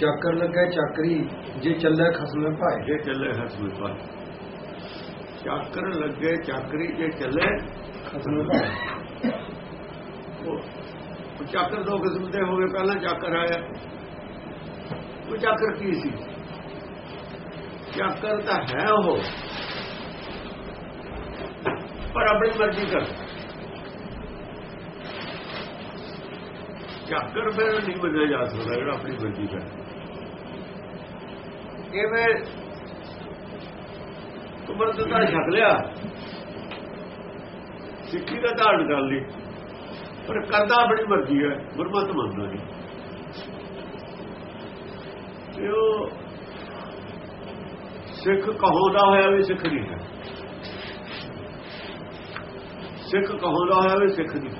ਚਾਕਰ ਲੱਗੇ, ਚਾਕਰੀ, ਜੇ ਚੱਲੇ ਖਸਮੇ ਭਾਏ। ਜੇ ਚੱਲੇ ਹਸਮੇ ਪਰ ਚਾਕਰ ਲੱਗੇ, ਚਾਕਰੀ ਜੇ ਚੱਲੇ ਖਸਮੇ ਭਾਏ। ਉਹ ਉਹ ਦੋ ਕਿਸਮ ਦੇ ਹੋਵੇ ਪਹਿਲਾਂ ਚਾਕਰ ਆਇਆ। ਉਹ ਚਾਕਰ ਕੀ ਸੀ? ਚਾਕਰ ਤਾਂ ਹੈ ਉਹ। ਪਰ ਆਪਣੀ ਮਰਜ਼ੀ ਕਰ। ਚਾਕਰ ਫਿਰ ਨਹੀਂ ਮੰਨਿਆ ਜਾ ਸਕਦਾ ਜਿਹੜਾ ਆਪਣੀ ਮਰਜ਼ੀ ਕਰ। ਕਿਵੇਂ ਤੁਮਰ ਤਾਂ ਛਕ ਲਿਆ। ਸਿੱਖੀ ਦਾ ਧਾਰਨ ਕਰ ਲਈ। ਪਰ ਕਰਦਾ ਆਪਣੀ ਮਰਜ਼ੀ ਹੈ, ਗੁਰਮਤ ਮੰਨਦਾ ਨਹੀਂ। ਤੇ ਉਹ ਸਿੱਖ ਕਹੋਦਾ ਹੋਇਆ ਵੀ ਸਿੱਖ ਨਹੀਂ ਹੈ। ਸਿੱਖ ਕਹੋਦਾ ਹੋਇਆ ਵੀ ਸਿੱਖ ਨਹੀਂ।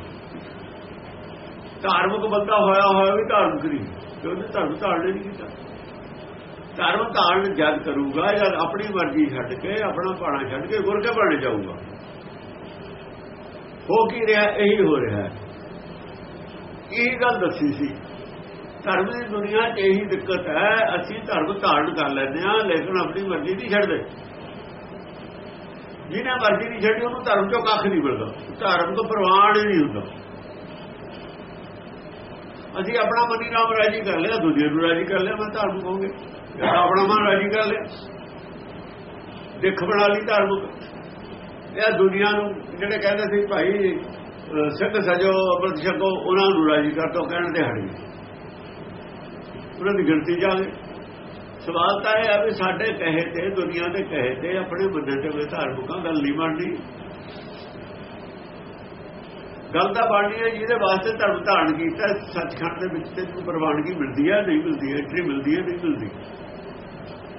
ਧਾਰਮਿਕ ਬੰਦਾ ਹੋਇਆ ਹੋਇਆ ਵੀ ਧਾਰਮਿਕ ਨਹੀਂ। ਤੇ ਉਹਨੇ ਧਰਮ ਧਾਰਨ ਨਹੀਂ ਕੀਤਾ। ਧਰਮ ਧਾਰਨ ਜਦ ਕਰੂਗਾ ਜਦ ਆਪਣੀ ਮਰਜ਼ੀ ਛੱਡ ਕੇ ਆਪਣਾ ਪਾਣਾ ਛੱਡ ਕੇ ਗੁਰ ਕੇ ਬਣ ਜਾਊਗਾ। ਹੋ ਕੀ ਰਿਹਾ, ਇਹੀ ਹੋ ਰਿਹਾ। ਹੈ ਇਹ ਗੱਲ ਦੱਸੀ ਸੀ। ਧਰਮ ਦੀ ਦੁਨੀਆ 'ਚ ਇਹੀ ਦਿੱਕਤ ਹੈ, ਅਸੀਂ ਧਰਮ ਧਾਰਨ ਕਰ ਲੈਂਦੇ ਹਾਂ, ਲੇਕਿਨ ਆਪਣੀ ਮਰਜ਼ੀ ਨਹੀਂ ਛੱਡਦੇ। ਜਿਹਨੇ ਮਰਜ਼ੀ ਨਹੀਂ ਛੱਡੀ, ਉਹਨੂੰ ਧਰਮ ਚੋਂ ਕੱਖ ਨਹੀਂ ਮਿਲਦਾ। ਧਰਮ ਤੋਂ ਪ੍ਰਵਾਨ ਹੀ ਨਹੀਂ ਹੁੰਦਾ। ਅਸੀਂ ਆਪਣਾ ਮਨੀ ਨਾਮ ਰਾਜੀ ਕਰ ਲਿਆ, ਦੂਜੇ ਨੂੰ ਰਾਜੀ ਕਰ ਲਿਆ, ਮੈਂ ਧਰਮ ਕਹੋਗੇ। ਆਪਣਾ ਮਨ ਰਾਜੀ ਕਰ ਲਿਆ। ਦੇਖ ਬਣਾ ਲਈ ਧਾਰਮਿਕ। ਇਹ ਦੁਨੀਆ ਨੂੰ, ਜਿਹੜੇ ਕਹਿੰਦੇ ਸੀ ਭਾਈ ਸਿੱਖ ਸਜੋ, ਅਮਰਤ ਛਕੋ, ਉਹਨਾਂ ਨੂੰ ਰਾਜੀ ਕਰ ਤੋ ਕਹਿਣ ਤੇ ਹਟ ਉਹਨਾਂ ਦੀ ਗਿਣਤੀ ਜਾਵੇ ਸਵਾਲ ਤਾਂ ਇਹ ਆ ਵੀ ਸਾਡੇ ਕਹੇ ਤੇ, ਦੁਨੀਆ ਦੇ ਕਹੇ ਤੇ, ਆਪਣੇ ਬੰਦੇ ਤੇ ਵੇ ਧਾਰਮਿਕਾਂ ਗੱਲ ਨਹੀਂ ਬਣਦੀ। ਗੱਲ ਤਾਂ ਬਣਨੀ ਹੈ, ਜਿਹਦੇ ਵਾਸਤੇ ਧਰਮ ਧਾਰਨ ਕੀਤਾ, ਸੱਚਖੰਡ ਦੇ ਵਿੱਚ ਤੇ ਤੂੰ ਪ੍ਰਵਾਨਗੀ ਮਿਲਦੀ ਹੈ, ਨਹੀਂ ਮਿਲਦੀ ਐਂਟਰੀ ਮਿਲਦੀ ਹੈ, ਨਹੀਂ ਮਿਲਦੀ।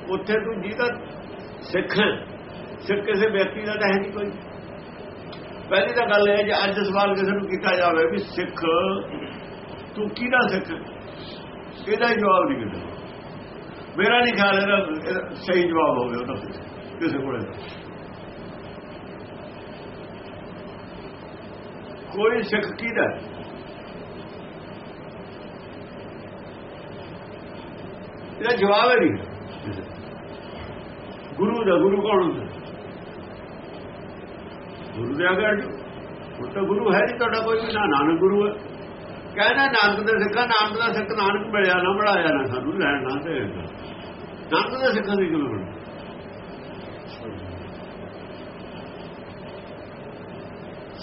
ਉੱਥੇ ਤੂੰ ਜਿਹਦਾ ਸਿੱਖ ਸਿੱਖ ਕਿਸੇ ਵਿਅਕਤੀ ਦਾ ਤਾਂ ਹੈ ਨਹੀਂ ਕੋਈ। ਪਹਿਲੀ ਤਾਂ ਗੱਲ ਹੈ ਜੇ ਅੱਜ ਸਵਾਲ ਕਿਸੇ ਨੂੰ ਕੀਤਾ ਜਾਵੇ ਵੀ ਸਿੱਖ, ਤੂੰ ਕਿਹਦਾ ਸਿੱਖ? ਇਹਦਾ ਜਵਾਬ ਨਹੀਂ ਕਿਦਾ ਮੇਰਾ ਨਹੀਂ ਖਿਆਲ ਇਹਦਾ ਸਹੀ ਜਵਾਬ ਹੋਵੇ ਉਹਦਾ ਕਿਸੇ ਕੋਲੇ ਕੋਈ ਸਿੱਖ ਕਿਹਦਾ ਇਹਦਾ ਜਵਾਬ ਹੈ ਨਹੀਂ। ਗੁਰੂ ਦਾ ਗੁਰੂ ਕੌਣ ਹੁੰਦਾ? ਗੁਰੂ ਦੇ ਅਗਰ ਉਹ ਤਾਂ ਗੁਰੂ ਹੈ ਨਹੀਂ, ਤੁਹਾਡਾ ਕੋਈ ਵੀ ਨਾ ਨਾਨਕ ਗੁਰੂ ਹੈ। ਕਹਿੰਦਾ ਨਾਨਕ ਦੇ ਸਿੱਖਾ ਨਾਨਕ ਦਾ ਸਿੱਖ ਨਾਨਕ ਮਿਲਿਆ ਨਾ ਬਣਾਇਆ ਨਾ ਸਾਨੂੰ, ਲੈਣ ਨਾ ਤੇ ਨਾਨਕ ਦੇ ਸਿੱਖਾਂ ਦੀ ਕਿਵੇਂ ਬਣ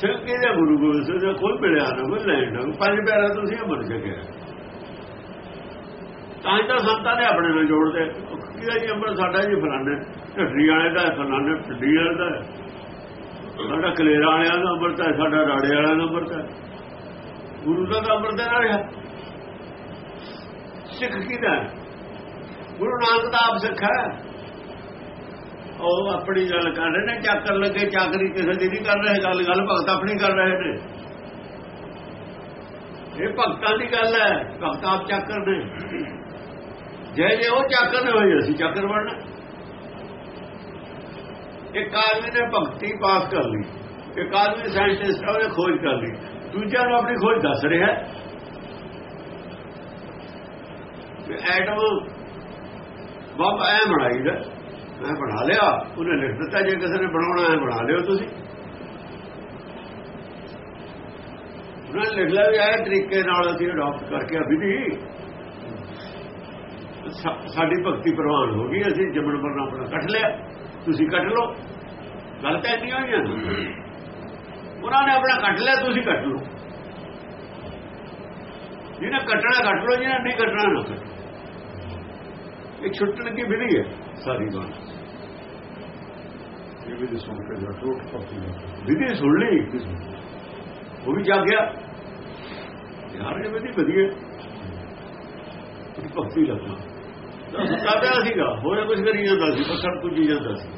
ਸਿੱਖ ਕਿਹਦਾ ਗੁਰੂ ਗੋਬਿੰਦ ਸਿੰਘ ਦਾ ਕੋਈ ਮਿਲਿਆ ਨਾ, ਕੋਈ ਲੈਣ ਨਾ ਪੰਜ ਪਿਆਰਾ ਤੁਸੀਂ ਅਮਰ ਸਕਿਆ ਤਾਂ ਤਾਂ ਸੰਤਾਂ ਨੇ ਆਪਣੇ ਨਾਲ ਜੋੜਦੇ ਕਿਹਾ ਜੀ, ਅੰਮ੍ਰਿਤ ਸਾਡਾ ਜੀ ਫਲਾਣੇ। ਢੱਡੀ ਵਾਲੇ ਦਾ, ਫਲਾਣੇ ਢੱਡੀ ਵਾਲੇ ਦਾ। ਸਾਡਾ ਕਲੇਰਾ ਵਾਲਿਆਂ ਦਾ ਅੰਮ੍ਰਿਤ ਹੈ, ਸਾਡਾ ਰਾੜੇ ਵਾਲਿਆਂ ਦਾ ਅੰਮ੍ਰਿਤ ਹੈ। ਗੁਰੂ ਦਾ ਤਾਂ ਅੰਮ੍ਰਿਤ ਹੈ ਰਿਹਾ ਸਿੱਖ ਕਿਹਦਾ ਗੁਰੂ ਨਾਨਕ ਦਾ ਆਪ ਸਿੱਖ ਹੈ। ਉਹ ਆਪਣੀ ਗੱਲ ਕਰ ਰਹੇ ਨੇ, ਚੱਕਰ ਲੱਗੇ, ਚਾਕਰੀ ਕਿਸੇ ਦੀ ਨਹੀਂ ਕਰ ਰਹੇ, ਗੱਲ ਗੱਲ ਭਗਤ ਆਪਣੀ ਕਰ ਰਹੇ ਨੇ। ਇਹ ਭਗਤਾਂ ਦੀ ਗੱਲ ਹੈ, ਭਗਤ ਆਪ ਚੱਕਰ ਨੇ। ਜੇ ਜੇ ਉਹ ਚਾਕਰ ਨੇ ਹੋਈ, ਅਸੀਂ ਚਾਕਰ ਬਣਨਾ। ਇੱਕ ਆਦਮੀ ਨੇ ਭਗਤੀ ਪਾਸ ਕਰ ਲਈ, ਇੱਕ ਆਦਮੀ ਸਾਇੰਟਿਸਟ ਉਹਨੇ ਖੋਜ ਕਰ ਲਈ ਦੂਜਾ ਨੂੰ ਆਪਣੀ ਖੋਜ ਦੱਸ ਰਿਹਾ। ਕਿ ਐਟਮ ਬੰਬ ਐ ਬਣਾਈ ਦਾ, ਮੈਂ ਬਣਾ ਲਿਆ, ਉਹਨੇ ਲਿਖ ਦਿੱਤਾ, ਜੇ ਕਿਸੇ ਨੇ ਬਣਾਉਣਾ ਹੈ, ਬਣਾ ਲਿਓ ਤੁਸੀਂ। ਉਹਨਾਂ ਲਿਖ ਲਿਆ ਵੀ ਇਹ ਤਰੀਕੇ ਨਾਲ ਅਸੀਂ ਅਡਾਪਟ ਕਰਕੇ ਵਿਧੀ। ਸਾਡੀ ਭਗਤੀ ਪ੍ਰਵਾਨ ਹੋ ਗਈ ਅਸੀਂ ਜਮਨ ਮਰਨ ਆਪਣਾ ਕੱਟ ਲਿਆ ਤੁਸੀਂ ਕੱਟ ਲਓ। ਗੱਲ ਤਾਂ ਇੰਨੀ ਹੋਈ ਉਹਨਾਂ ਨੇ ਆਪਣਾ ਕੱਟ ਲਿਆ ਤੁਸੀਂ ਕੱਟ ਲਓ। ਜਿਹਨੇ ਕੱਟਣਾ ਕੱਟ ਲਓ ਜਿਹਨੇ ਨਹੀਂ ਕੱਟਣਾ ਨਾ ਕੱਟੋ। ਇਹ ਛੁੱਟਣ ਦੀ ਵਿਧੀ ਹੈ? ਸਾਰੀ ਗੱਲ ਇਹ ਵੀ ਸੁਣ ਕੇ ਜਾ ਟੋਟ ਪੱਕੀ ਵਿਧੀ ਸੁਣ ਲਈ। ਉਹ ਵੀ ਜਾ ਗਿਆ ਯਾਰ ਇਹ ਵਿਧੀ ਵਧੀਆ। ਭਗਤੀ ਲੱਗਣਾ ਸਾਡਾ ਸੀਗਾ ਹੋਇਆ ਕੁਝ ਕਰੀ ਜਾਂਦਾ ਸੀ ਪਰ ਪਸੜ ਪੁੱਜੀ ਜਾਂਦਾ ਸੀ।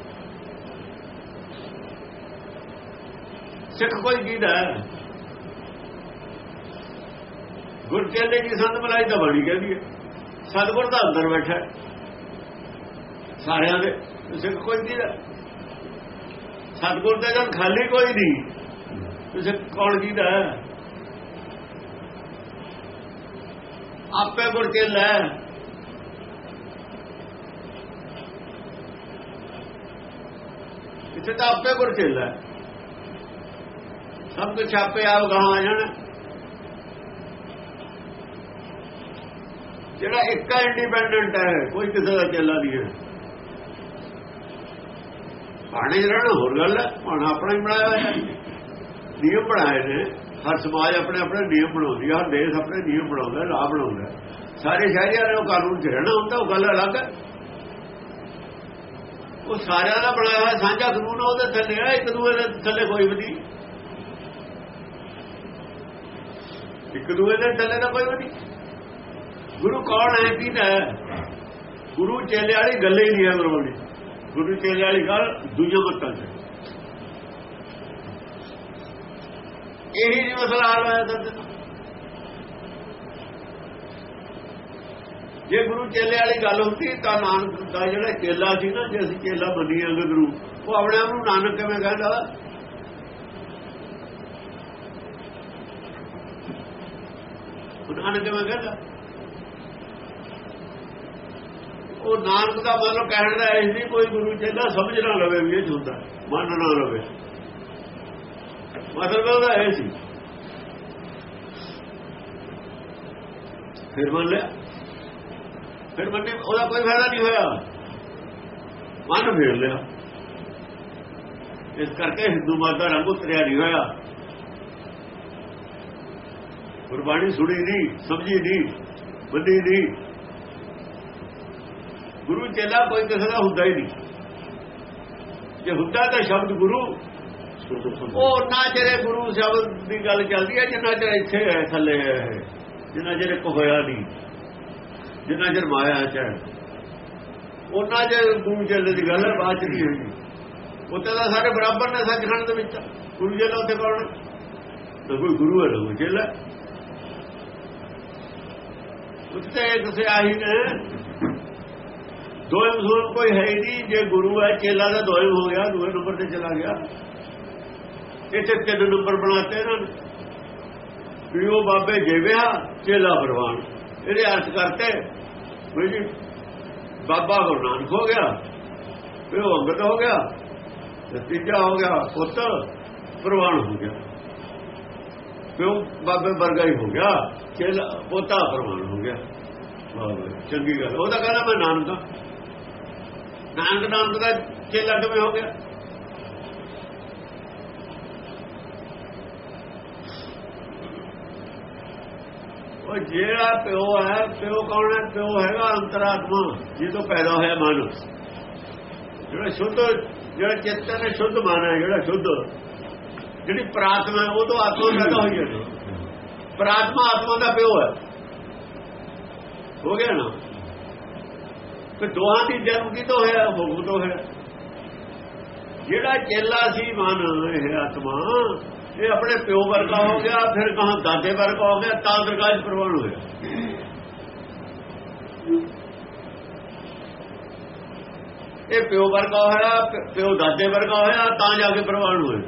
ਸਿੱਖ ਕੋਈ ਕੀਦਾ ਗੁਰ ਚੇਲੇ ਦੀ ਸੰਤ ਮਲਾਈ ਤਾਂ ਬਣੀ ਕਹਿੰਦੀ ਹੈ। ਸਤਗੁਰ ਦਾ ਅੰਦਰ ਬੈਠਾ ਸਾਰਿਆਂ ਦੇ ਸਿੱਖ ਕੋਈ ਕੀਦਾ ਸਤਗੁਰ ਦਾ ਜਨ ਖਾਲੀ ਕੋਈ ਨਹੀਂ ਤੁਸੀਂ ਕੌਣ ਕੀਦਾ ਆਪੇ ਗੁਰ ਚੇਲਾ ਇੱਥੇ ਤਾਂ ਆਪੇ ਕੋਲ ਚੇਲਾ ਸਭ ਕੁਛ ਆਪੇ ਆਪ ਗਾਹਾਂ ਆ ਜਾਣਾ। ਜਿਹੜਾ ਇੱਕ ਇੰਡੀਪੈਂਡੈਂਟ ਹੈ, ਕੋਈ ਕਿਸੇ ਦਾ ਚੇਲਾ ਨਹੀਂ ਹੈ। ਬਾਣੇ ਰਹਿਣਾ ਹੋਰ ਗੱਲ ਹੈ, ਬਾਣਾ ਆਪਣਾ ਹੀ ਬਣਾਇਆ ਹੋਇਆ ਨਿਯਮ ਬਣਾਏ ਨੇ। ਹਰ ਸਮਾਜ ਆਪਣੇ ਆਪਣੇ ਨਿਯਮ ਬਣਾਉਂਦੀ ਹਰ ਦੇਸ਼ ਆਪਣੇ ਨਿਯਮ ਬਣਾਉਂਦਾ ਹੈ ਰਾਹ ਬਣਾਉਂਦਾ। ਸਾਰੇ ਸ਼ਹਿਰੀਆਂ ਨੇ ਉਹ ਕਾਨੂੰਨ 'ਚ ਰਹਿਣਾ ਹੁੰਦਾ, ਉਹ ਗੱਲ ਅਲੱਗ ਹੈ। ਉਹ ਸਾਰਿਆਂ ਦਾ ਬਣਾਇਆ ਹੋਇਆ ਸਾਂਝਾ ਕਾਨੂੰਨ ਉਹਦੇ ਥੱਲੇ ਆ, ਇੱਕ ਦੂਏ ਦੇ ਥੱਲੇ ਕੋਈ ਵੀ ਨਹੀਂ। ਇੱਕ ਦੂਏ ਦੇ ਥੱਲੇ ਦਾ ਕੋਈ ਵੀ ਨਹੀਂ। ਗੁਰੂ ਕੌਣ ਹੈ, ਕੀ ਹੈ? ਗੁਰੂ ਚੇਲੇ ਵਾਲੀ ਗੱਲ ਹੀ ਨਹੀਂ ਹੈ ਗੁਰਬਾਣੀ ਗੁਰੂ ਚੇਲੇ ਵਾਲੀ ਗੱਲ ਦੂਜੇ ਮਤਾਂ ਚ। ਇਹੀ ਜੀ ਮਸਲਾ ਆ ਰਿਹਾ ਹੈ ਜੇ ਗੁਰੂ ਚੇਲੇ ਵਾਲੀ ਗੱਲ ਹੁੰਦੀ ਤਾਂ ਨਾਨਕ ਦਾ ਜਿਹੜਾ ਚੇਲਾ ਸੀ ਨਾ, ਜੇ ਅਸੀਂ ਚੇਲਾ ਮੰਨੀਆਂਗੇ ਗੁਰੂ, ਉਹ ਆਪਣੇ ਆਪ ਨੂੰ ਨਾਨਕ ਕਿਵੇਂ ਕਹਿੰਦਾ? ਨਾਨਕ ਕਿਵੇਂ ਕਹਿੰਦਾ? ਉਹ ਨਾਨਕ ਦਾ ਮਤਲਬ ਕਹਿਣ ਦਾ ਇਹ ਨਹੀਂ, ਕੋਈ ਗੁਰੂ ਚੇਲਾ ਸਮਝ ਨਾ ਲਵੇ ਵੀ ਇਹ ਹੁੰਦਾ ਮੰਨ ਨਾ ਲਵੇ। ਮਤਲਬ ਉਹਦਾ ਇਹ ਸੀ। ਫਿਰ ਮੰਨ ਲਿਆ? ਫਿਰ ਮੰਨੇ ਉਹਦਾ ਕੋਈ ਫਾਇਦਾ ਨਹੀਂ ਹੋਇਆ। ਮਨ ਫੇਰ ਲਿਆ। ਇਸ ਕਰਕੇ ਹਿੰਦੂ ਮਤ ਦਾ ਰੰਗ ਉਤਰਿਆ ਨਹੀਂ ਹੋਇਆ। ਗੁਰਬਾਣੀ ਸੁਣੀ ਨਹੀਂ, ਸਮਝੀ ਨਹੀਂ ਬੰਦੀ ਨਹੀਂ। ਗੁਰੂ ਚੇਲਾ ਕੋਈ ਕਿਸੇ ਦਾ ਹੁੰਦਾ ਹੀ ਨਹੀਂ। ਜੇ ਹੁੰਦਾ ਤਾਂ ਸ਼ਬਦ ਗੁਰੂ ਉਹ ਨਾ ਜਿਹੜੇ ਗੁਰੂ ਸ਼ਬਦ ਦੀ ਗੱਲ ਚੱਲਦੀ ਹੈ, ਜਿੰਨਾ ਚਿਰ ਇੱਥੇ ਹੈ, ਥੱਲੇ ਹੈ ਜਿੰਨਾ ਚਿਰ ਇੱਕ ਹੋਇਆ ਨਹੀਂ। ਜਿੰਨਾ ਚਿਰ ਮਾਇਆ ਚ ਹੈ। ਉਹਨਾਂ ਚਿਰ ਗੁਰੂ ਚੇਲੇ ਦੀ ਗੱਲ ਬਾਅਦ ਚ ਨਹੀਂ ਹੋਈ ਉੱਥੇ ਤਾਂ ਸਾਰੇ ਬਰਾਬਰ ਨੇ ਸੱਚਖੰਡ ਦੇ ਵਿੱਚ। ਗੁਰੂ ਚੇਲਾ ਉੱਥੇ ਕੌਣ ਤਾਂ ਕੋਈ ਗੁਰੂ ਹੈ ਨਾ ਕੋਈ ਚੇਲਾ ਉੱਥੇ ਕਿਸੇ ਆਹੀ ਨੇ, ਦੋਏ ਮਸੂਲ ਕੋਈ ਹੈ ਹੀ ਨਹੀਂ। ਜੇ ਗੁਰੂ ਹੈ, ਚੇਲਾ ਦਾ ਦੋਏ ਹੋ ਗਿਆ, ਦੂਏ ਨੰਬਰ ਤੇ ਚਲਾ ਗਿਆ। ਇੱਥੇ ਤਿੰਨ ਨੰਬਰ ਬਣਾਤੇ ਇਹਨਾਂ ਨੇ। ਵੀ ਉਹ ਬਾਬੇ ਜੇਵਿਆ, ਚੇਲਾ ਪ੍ਰਵਾਨ ਇਹਦੇ ਅਰਥ ਕਰਤੇ। ਜੀ। ਬਾਬਾ ਗੁਰੂ ਨਾਨਕ ਹੋ ਗਿਆ, ਫਿਰ ਉਹ ਅੰਗਦ ਹੋ ਗਿਆ ਤੀਜਾ ਹੋ ਗਿਆ ਪੁੱਤ ਪ੍ਰਵਾਨ ਹੋ ਗਿਆ। ਫਿਰ ਉਹ ਬਾਬੇ ਵਰਗਾ ਹੀ ਹੋ ਗਿਆ ਚੇਲਾ ਪੋਤਾ ਪ੍ਰਵਾਨ ਹੋ ਗਿਆ। ਵਾਹ ਚੰਗੀ ਗੱਲ ਉਹ ਤਾਂ ਕਹਿੰਦਾ ਮੈਂ ਨਾਨਕ ਹਾਂ। ਨਾਨਕ ਨਾਨਕ ਦਾ ਚੇਲਾ ਕਿਵੇਂ ਹੋ ਗਿਆ? ਉਹ ਜਿਹੜਾ ਪਿਓ ਹੈ, ਪਿਓ ਕੌਣ ਹੈ? ਪਿਓ ਹੈਗਾ ਅੰਤਰਾਤਮਾ ਜਿਹਦੋਂ ਪੈਦਾ ਹੋਇਆ ਮਨ ਜਿਹੜਾ ਸ਼ੁੱਧ, ਜਿਹੜਾ ਚਿੱਤ ਹੈ ਸ਼ੁੱਧ ਮਨ ਹੈ, ਜਿਹੜਾ ਸ਼ੁੱਧ। ਜਿਹੜੀ ਪ੍ਰਾਤਮਾ ਉਹ ਤੋਂ ਆਤਮਾ ਪੈਦਾ ਹੋਈ ਹੈ। ਪ੍ਰਾਤਮਾ ਆਤਮਾ ਦਾ ਪਿਓ ਹੈ। ਹੋ ਗਿਆ ਨਾ? ਤੇ ਦੋਹਾਂ ਦੀ ਜਨਮ ਕੀ ਹੋਇਆ? ਹੁਕਮ ਤੋਂ ਹੋਇਆ। ਜਿਹੜਾ ਚੇਲਾ ਸੀ ਮਨ ਇਹ ਆਤਮਾ ਇਹ ਆਪਣੇ ਪਿਓ ਵਰਗਾ ਹੋ ਗਿਆ, ਫਿਰ ਕਹਾਂ ਦਾਦੇ ਵਰਗਾ ਹੋ ਗਿਆ, ਤਾਂ ਦਰਗਾਹ ਪ੍ਰਵਾਨ ਹੋਇਆ। ਇਹ ਪਿਓ ਵਰਗਾ ਹੋਇਆ, ਪਿਓ ਦਾਦੇ ਵਰਗਾ ਹੋਇਆ, ਤਾਂ ਜਾ ਕੇ ਪ੍ਰਵਾਨ ਹੋਇਆ।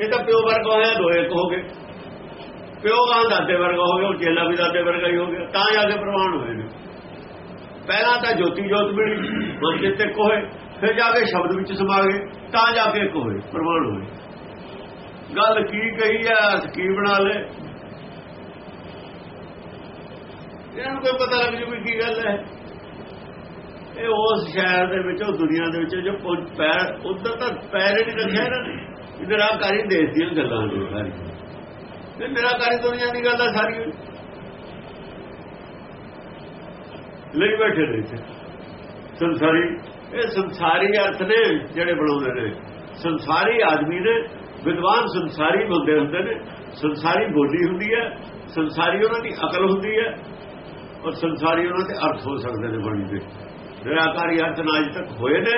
ਇਹ ਤਾਂ ਪਿਓ ਵਰਗਾ ਹੋਇਆ ਦੋ ਇੱਕ ਹੋ ਗਏ। ਪਿਓ ਕਹਾਂ ਦਾਦੇ ਵਰਗਾ ਹੋ ਗਿਆ, ਉਹ ਚੇਲਾ ਵੀ ਦਾਦੇ ਵਰਗਾ ਹੀ ਹੋ ਗਿਆ, ਤਾਂ ਜਾ ਕੇ ਪ੍ਰਵਾਨ ਹੋਏ ਨੇ। ਪਹਿਲਾਂ ਤਾਂ ਜੋਤੀ ਜੋਤ ਮਿਲੀ ਮਨ ਚਿੱਤ ਇੱਕ ਹੋਏ। ਫਿਰ ਜਾ ਕੇ ਸ਼ਬਦ ਵਿੱਚ ਸਮਾ ਗਏ, ਤਾਂ ਜਾ ਕੇ ਇੱਕ ਹੋਏ, ਪ੍ਰਮਾਣ ਹੋਏ। ਗੱਲ ਕੀ ਕਹੀ ਆ, ਕੀ ਬਣਾ ਲੈ ਇਹਨਾਂ ਨੂੰ ਕੋਈ ਪਤਾ ਲੱਗ ਜੂ ਵੀ ਕੀ ਗੱਲ ਹੈ। ਇਹ ਉਸ ਸ਼ਹਿਰ ਦੇ ਵਿੱਚ ਉਹ ਦੁਨੀਆ ਦੇ ਵਿੱਚ ਜੋ ਪੈਰ, ਉਧਰ ਤਾਂ ਪੈਰ ਹੀ ਨਹੀਂ ਰੱਖਿਆ ਇਹਨਾਂ ਨੇ। ਇਹ ਨਿਰਾਕਾਰੀ ਦੇਸ਼ ਦੀਆਂ ਗੱਲਾਂ ਨੇ ਸਾਰੀ। ਇਹ ਨਿਰਾਕਾਰੀ ਦੁਨੀਆ ਦੀ ਗੱਲ ਆ ਸਾਰੀ। ਲਈ ਬੈਠੇ ਨੇ ਇੱਥੇ। ਸੰਸਾਰੀ ਇਹ ਸੰਸਾਰੀ ਅਰਥ ਨੇ ਜਿਹੜੇ ਬਣਾਉਂਦੇ ਨੇ। ਸੰਸਾਰੀ ਆਦਮੀ ਨੇ ਵਿਦਵਾਨ ਸੰਸਾਰੀ ਬੰਦੇ ਹੁੰਦੇ ਨੇ। ਸੰਸਾਰੀ ਬੋਲੀ ਹੁੰਦੀ ਹੈ ਸੰਸਾਰੀ ਉਹਨਾਂ ਦੀ ਅਕਲ ਹੁੰਦੀ ਹੈ ਔਰ ਸੰਸਾਰੀ ਉਹਨਾਂ ਦੇ ਅਰਥ ਹੋ ਸਕਦੇ ਨੇ ਬਾਣੀ ਦੇ। ਨਿਰਾਕਾਰੀ ਅਰਥ ਨਾ ਅਜ ਤੱਕ ਹੋਏ ਨੇ।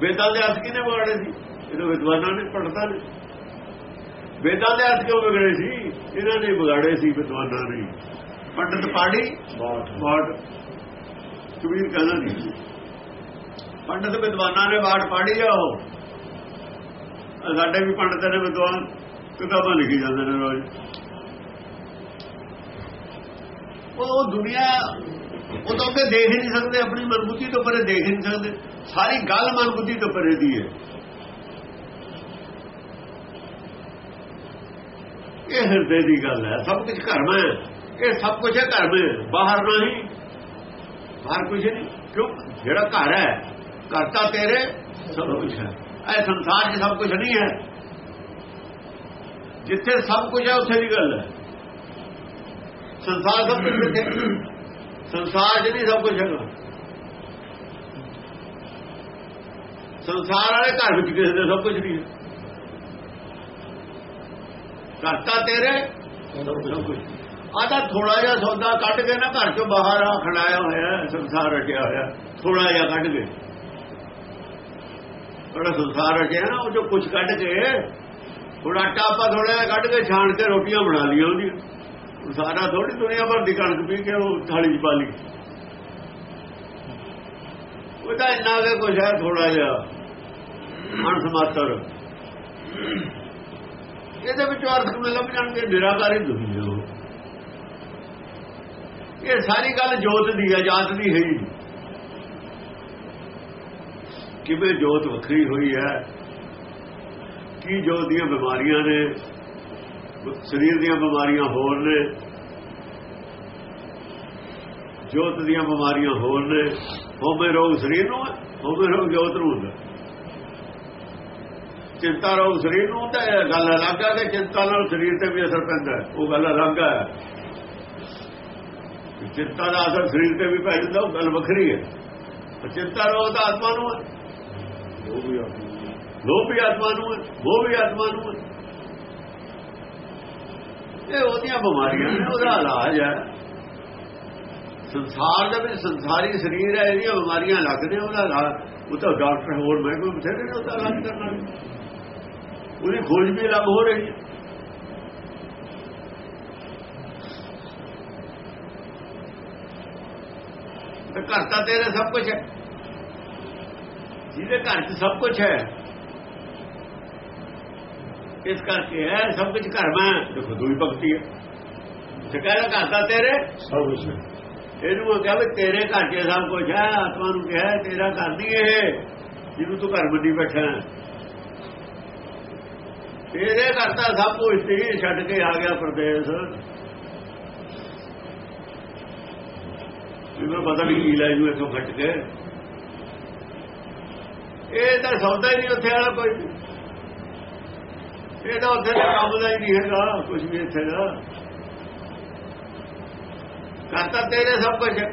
ਵੇਦਾਂ ਦੇ ਅਰਥ ਕਿਨੇ ਵਿਗਾੜੇ ਸੀ? ਇਹਨਾਂ ਵਿਦਵਾਨਾਂ ਨੇ ਪੜ੍ਹਦਾ ਨੇ। ਵੇਦਾਂ ਦੇ ਅਰਥ ਕਿਉਂ ਵਿਗੜੇ ਸੀ? ਇਹਨਾਂ ਨੇ ਵਿਗਾੜੇ ਸੀ ਵਿਦਵਾਨਾਂ ਨੇ। ਪੰਡਤ ਪਾੜੀ ਬਾਟ ਕਬੀਰ ਕਹਿੰਦਾ ਨਹੀਂ। ਪੰਡਤ ਵਿਦਵਾਨਾਂ ਨੇ ਬਾਟ ਪਾੜੀ ਜਾਓ ਆਹ ਸਾਡੇ ਵੀ ਪੰਡਤ ਨੇ ਵਿਦਵਾਨ ਕਿਤਾਬਾਂ ਲਿਖੀ ਜਾਂਦੇ ਨੇ ਰੋਜ਼। ਉਹ ਉਹ ਦੁਨੀਆ, ਉਹ ਤਾਂ ਅੱਗੇ ਦੇਖ ਹੀ ਨਹੀਂ ਸਕਦੇ, ਆਪਣੀ ਮਨਬੁੱਧੀ ਤੋਂ ਪਰੇ ਦੇਖ ਹੀ ਨਹੀਂ ਸਕਦੇ। ਸਾਰੀ ਗੱਲ ਮਨਬੁੱਧੀ ਤੋਂ ਪਰੇ ਦੀ ਹੈ। ਇਹ ਹਿਰਦੇ ਦੀ ਗੱਲ ਹੈ। ਸਭ ਕੁਝ ਘਰ ਹੈ। ਇਹ ਸਭ ਕੁਝ ਹੈ ਘਰ ਮੈਂ ਬਾਹਰ ਨਹੀਂ। ਬਾਹਰ ਕੁਝ ਨਹੀਂ। ਕਿਉਂ? ਜਿਹੜਾ ਘਰ ਹੈ ਘਰ ਤਾਂ ਤੇਰੇ। ਸਭ ਕੁਝ ਹੈ। ਇਹ ਸੰਸਾਰ 'ਚ ਸਭ ਕੁਝ ਨਹੀਂ ਹੈ। ਜਿੱਥੇ ਸਭ ਕੁਝ ਹੈ ਉੱਥੇ ਦੀ ਗੱਲ ਹੈ। ਸੰਸਾਰ ਸਭ ਕੁਝ ਕਿੱਥੇ ਸੰਸਾਰ 'ਚ ਨਹੀਂ ਸਭ ਕੁਝ ਹੈਗਾ। ਸੰਸਾਰ ਵਾਲੇ ਘਰ ਵਿੱਚ ਕਿਸੇ ਦੇ ਸਭ ਕੁਝ ਨਹੀਂ ਹੈ। ਕਰਤਾ ਤੇਰੇ ਸਭ ਕੁਝ ਆਦਾ ਥੋੜਾ ਜਿਹਾ ਸੌਦਾ ਕੱਢ ਕੇ ਨਾ ਘਰ ਚੋਂ ਬਾਹਰ ਆ ਖੜਾਇਆ ਹੋਇਆ ਸੰਸਾਰ ਰਟਿਆ ਹੋਇਆ। ਥੋੜਾ ਜਿਹਾ ਕੱਢ ਕੇ। ਥੋੜਾ ਸੰਸਾਰ ਰਟਿਆ ਨਾ, ਉਹ ਜੋ ਕੁਝ ਕੱਢ ਕੇ, ਹੁਣ ਆਟਾ ਆਪਾਂ ਥੋੜਾ ਜਿਹਾ ਕੱਢ ਕੇ ਛਾਣ ਕੇ ਰੋਟੀਆਂ ਬਣਾ ਲਈਆਂ ਉਹਦੀਆਂ। ਸਾਰਾ ਥੋੜੀ ਦੁਨੀਆ ਭਰ ਦੀ ਕਣਕ ਪੀ ਕੇ ਉਹ ਥਾਲੀ 'ਚ ਪਾ ਲਈ। ਉਹ ਤਾਂ ਇੰਨਾ ਕੇ ਕੁਝ ਹੈ ਥੋੜਾ ਜਿਹਾ ਅਣਸਮਾਤਰ ਇਹਦੇ ਵਿੱਚ ਅਰਥ ਕਿਵੇਂ ਲੱਭ ਜਾਣਗੇ, ਨਿਰਾਕਾਰੀ ਦੁਨੀਆ ਇਹ ਸਾਰੀ ਗੱਲ ਜੋਤ ਦੀ ਹੈ, ਜਾਤ ਦੀ ਹੈ ਹੀ। ਕਿਵੇਂ ਜੋਤ ਵੱਖਰੀ ਹੋਈ ਹੈ? ਕੀ ਜੋਤ ਦੀਆਂ ਬਿਮਾਰੀਆਂ ਨੇ? ਸਰੀਰ ਦੀਆਂ ਬਿਮਾਰੀਆਂ ਹੋਰ ਨੇ। ਜੋਤ ਦੀਆਂ ਬਿਮਾਰੀਆਂ ਹੋਰ ਨੇ। ਹੋਵੇ ਰੋਗ ਸਰੀਰ ਨੂੰ ਹੋਵੇ ਰੋਗ ਜੋਤ ਨੂੰ ਹੁੰਦਾ। ਚਿੰਤਾ ਰੋਗ ਸਰੀਰ ਨੂੰ ਤਾਂ ਗੱਲ ਅਲੱਗ ਹੈ ਕਿ ਚਿੰਤਾ ਨਾਲ ਸਰੀਰ ਤੇ ਵੀ ਅਸਰ ਪੈਂਦਾ ਉਹ ਗੱਲ ਅਲੱਗ ਹੈ ਚਿੰਤਾ ਦਾ ਅਸਰ ਸਰੀਰ ਤੇ ਵੀ ਪੈ ਜਾਂਦਾ, ਉਹ ਗੱਲ ਵੱਖਰੀ ਹੈ। ਚਿੰਤਾ ਰੋਗ ਤਾਂ ਆਤਮਾ ਨੂੰ ਹੈ। ਲੋਭ ਵੀ ਆਤਮਾ ਨੂੰ ਹੈ ਉਹ ਵੀ ਆਤਮਾ ਨੂੰ ਹੈ। ਇਹ ਉਹਦੀਆਂ ਬਿਮਾਰੀਆਂ ਨੇ, ਉਹਦਾ ਇਲਾਜ ਹੈ। ਸੰਸਾਰ ਦੇ ਵਿੱਚ ਸੰਸਾਰੀ ਸਰੀਰ ਹੈ, ਇਹਦੀਆਂ ਬਿਮਾਰੀਆਂ ਲੱਗਦੇ ਉਹਦਾ ਇਲਾਜ। ਉਹ ਤਾਂ ਡਾਕਟਰ ਹੋਰ ਮੈਂ ਕੋਈ ਬਥੇਰੇ ਨੇ, ਉਹਦਾ ਇਲਾਜ ਕਰਨਾ ਉਹਦੀ ਖੋਜ ਵੀ ਅਲੱਗ ਹੋ ਰਹੀ ਹੈ। ਤੇ ਘਰ ਤਾਂ ਤੇਰੇ ਸਭ ਕੁਝ ਹੈ। ਜਿਹਦੇ ਘਰ 'ਚ ਸਭ ਕੁਝ ਹੈ ਇਸ ਕਰਕੇ ਹੈ ਸਭ ਕੁਝ ਘਰ ਮੈਂ ਦੇਖੋ ਦੂਈ ਭਗਤੀ ਹੈ ਤੇ ਕਹਿੰਦਾ ਘਰ ਤਾਂ ਤੇਰੇ ਸਭ ਕੁਝ ਹੈ। ਇਹਨੂੰ ਉਹ ਕਿਹਾ ਵੀ ਤੇਰੇ ਘਰ 'ਚ ਸਭ ਕੁਝ ਹੈ ਆਤਮਾ ਨੂੰ ਕਿਹਾ ਤੇਰਾ ਘਰ ਨਹੀਂ ਇਹ ਜਿਹਨੂੰ ਤੂੰ ਘਰ ਮੰਨੀ ਬੈਠਾ ਹੈ। ਤੇਰੇ ਘਰ ਤਾਂ ਸਭ ਕੁਝ ਸੀ ਛੱਡ ਕੇ ਆ ਗਿਆ ਪ੍ਰਦੇਸ਼ ਜਿਹਨੂੰ ਪਤਾ ਨਹੀਂ ਕੀ ਲੈ ਜੂ ਇਥੋਂ ਫਟ ਕੇ ਇਹ ਤਾਂ ਸੌਦਾ ਹੀ ਨਹੀਂ ਉੱਥੇ ਵਾਲਾ ਕੋਈ। ਇਹ ਤਾਂ ਉੱਥੇ ਦਾ ਕੰਮ ਦਾ ਹੀ ਨਹੀਂ ਹੈਗਾ ਕੁਝ ਵੀ ਇੱਥੇ ਦਾ। ਕਰਤਾ ਤੇਰੇ ਸਭ ਕੁਝ ਹੈ।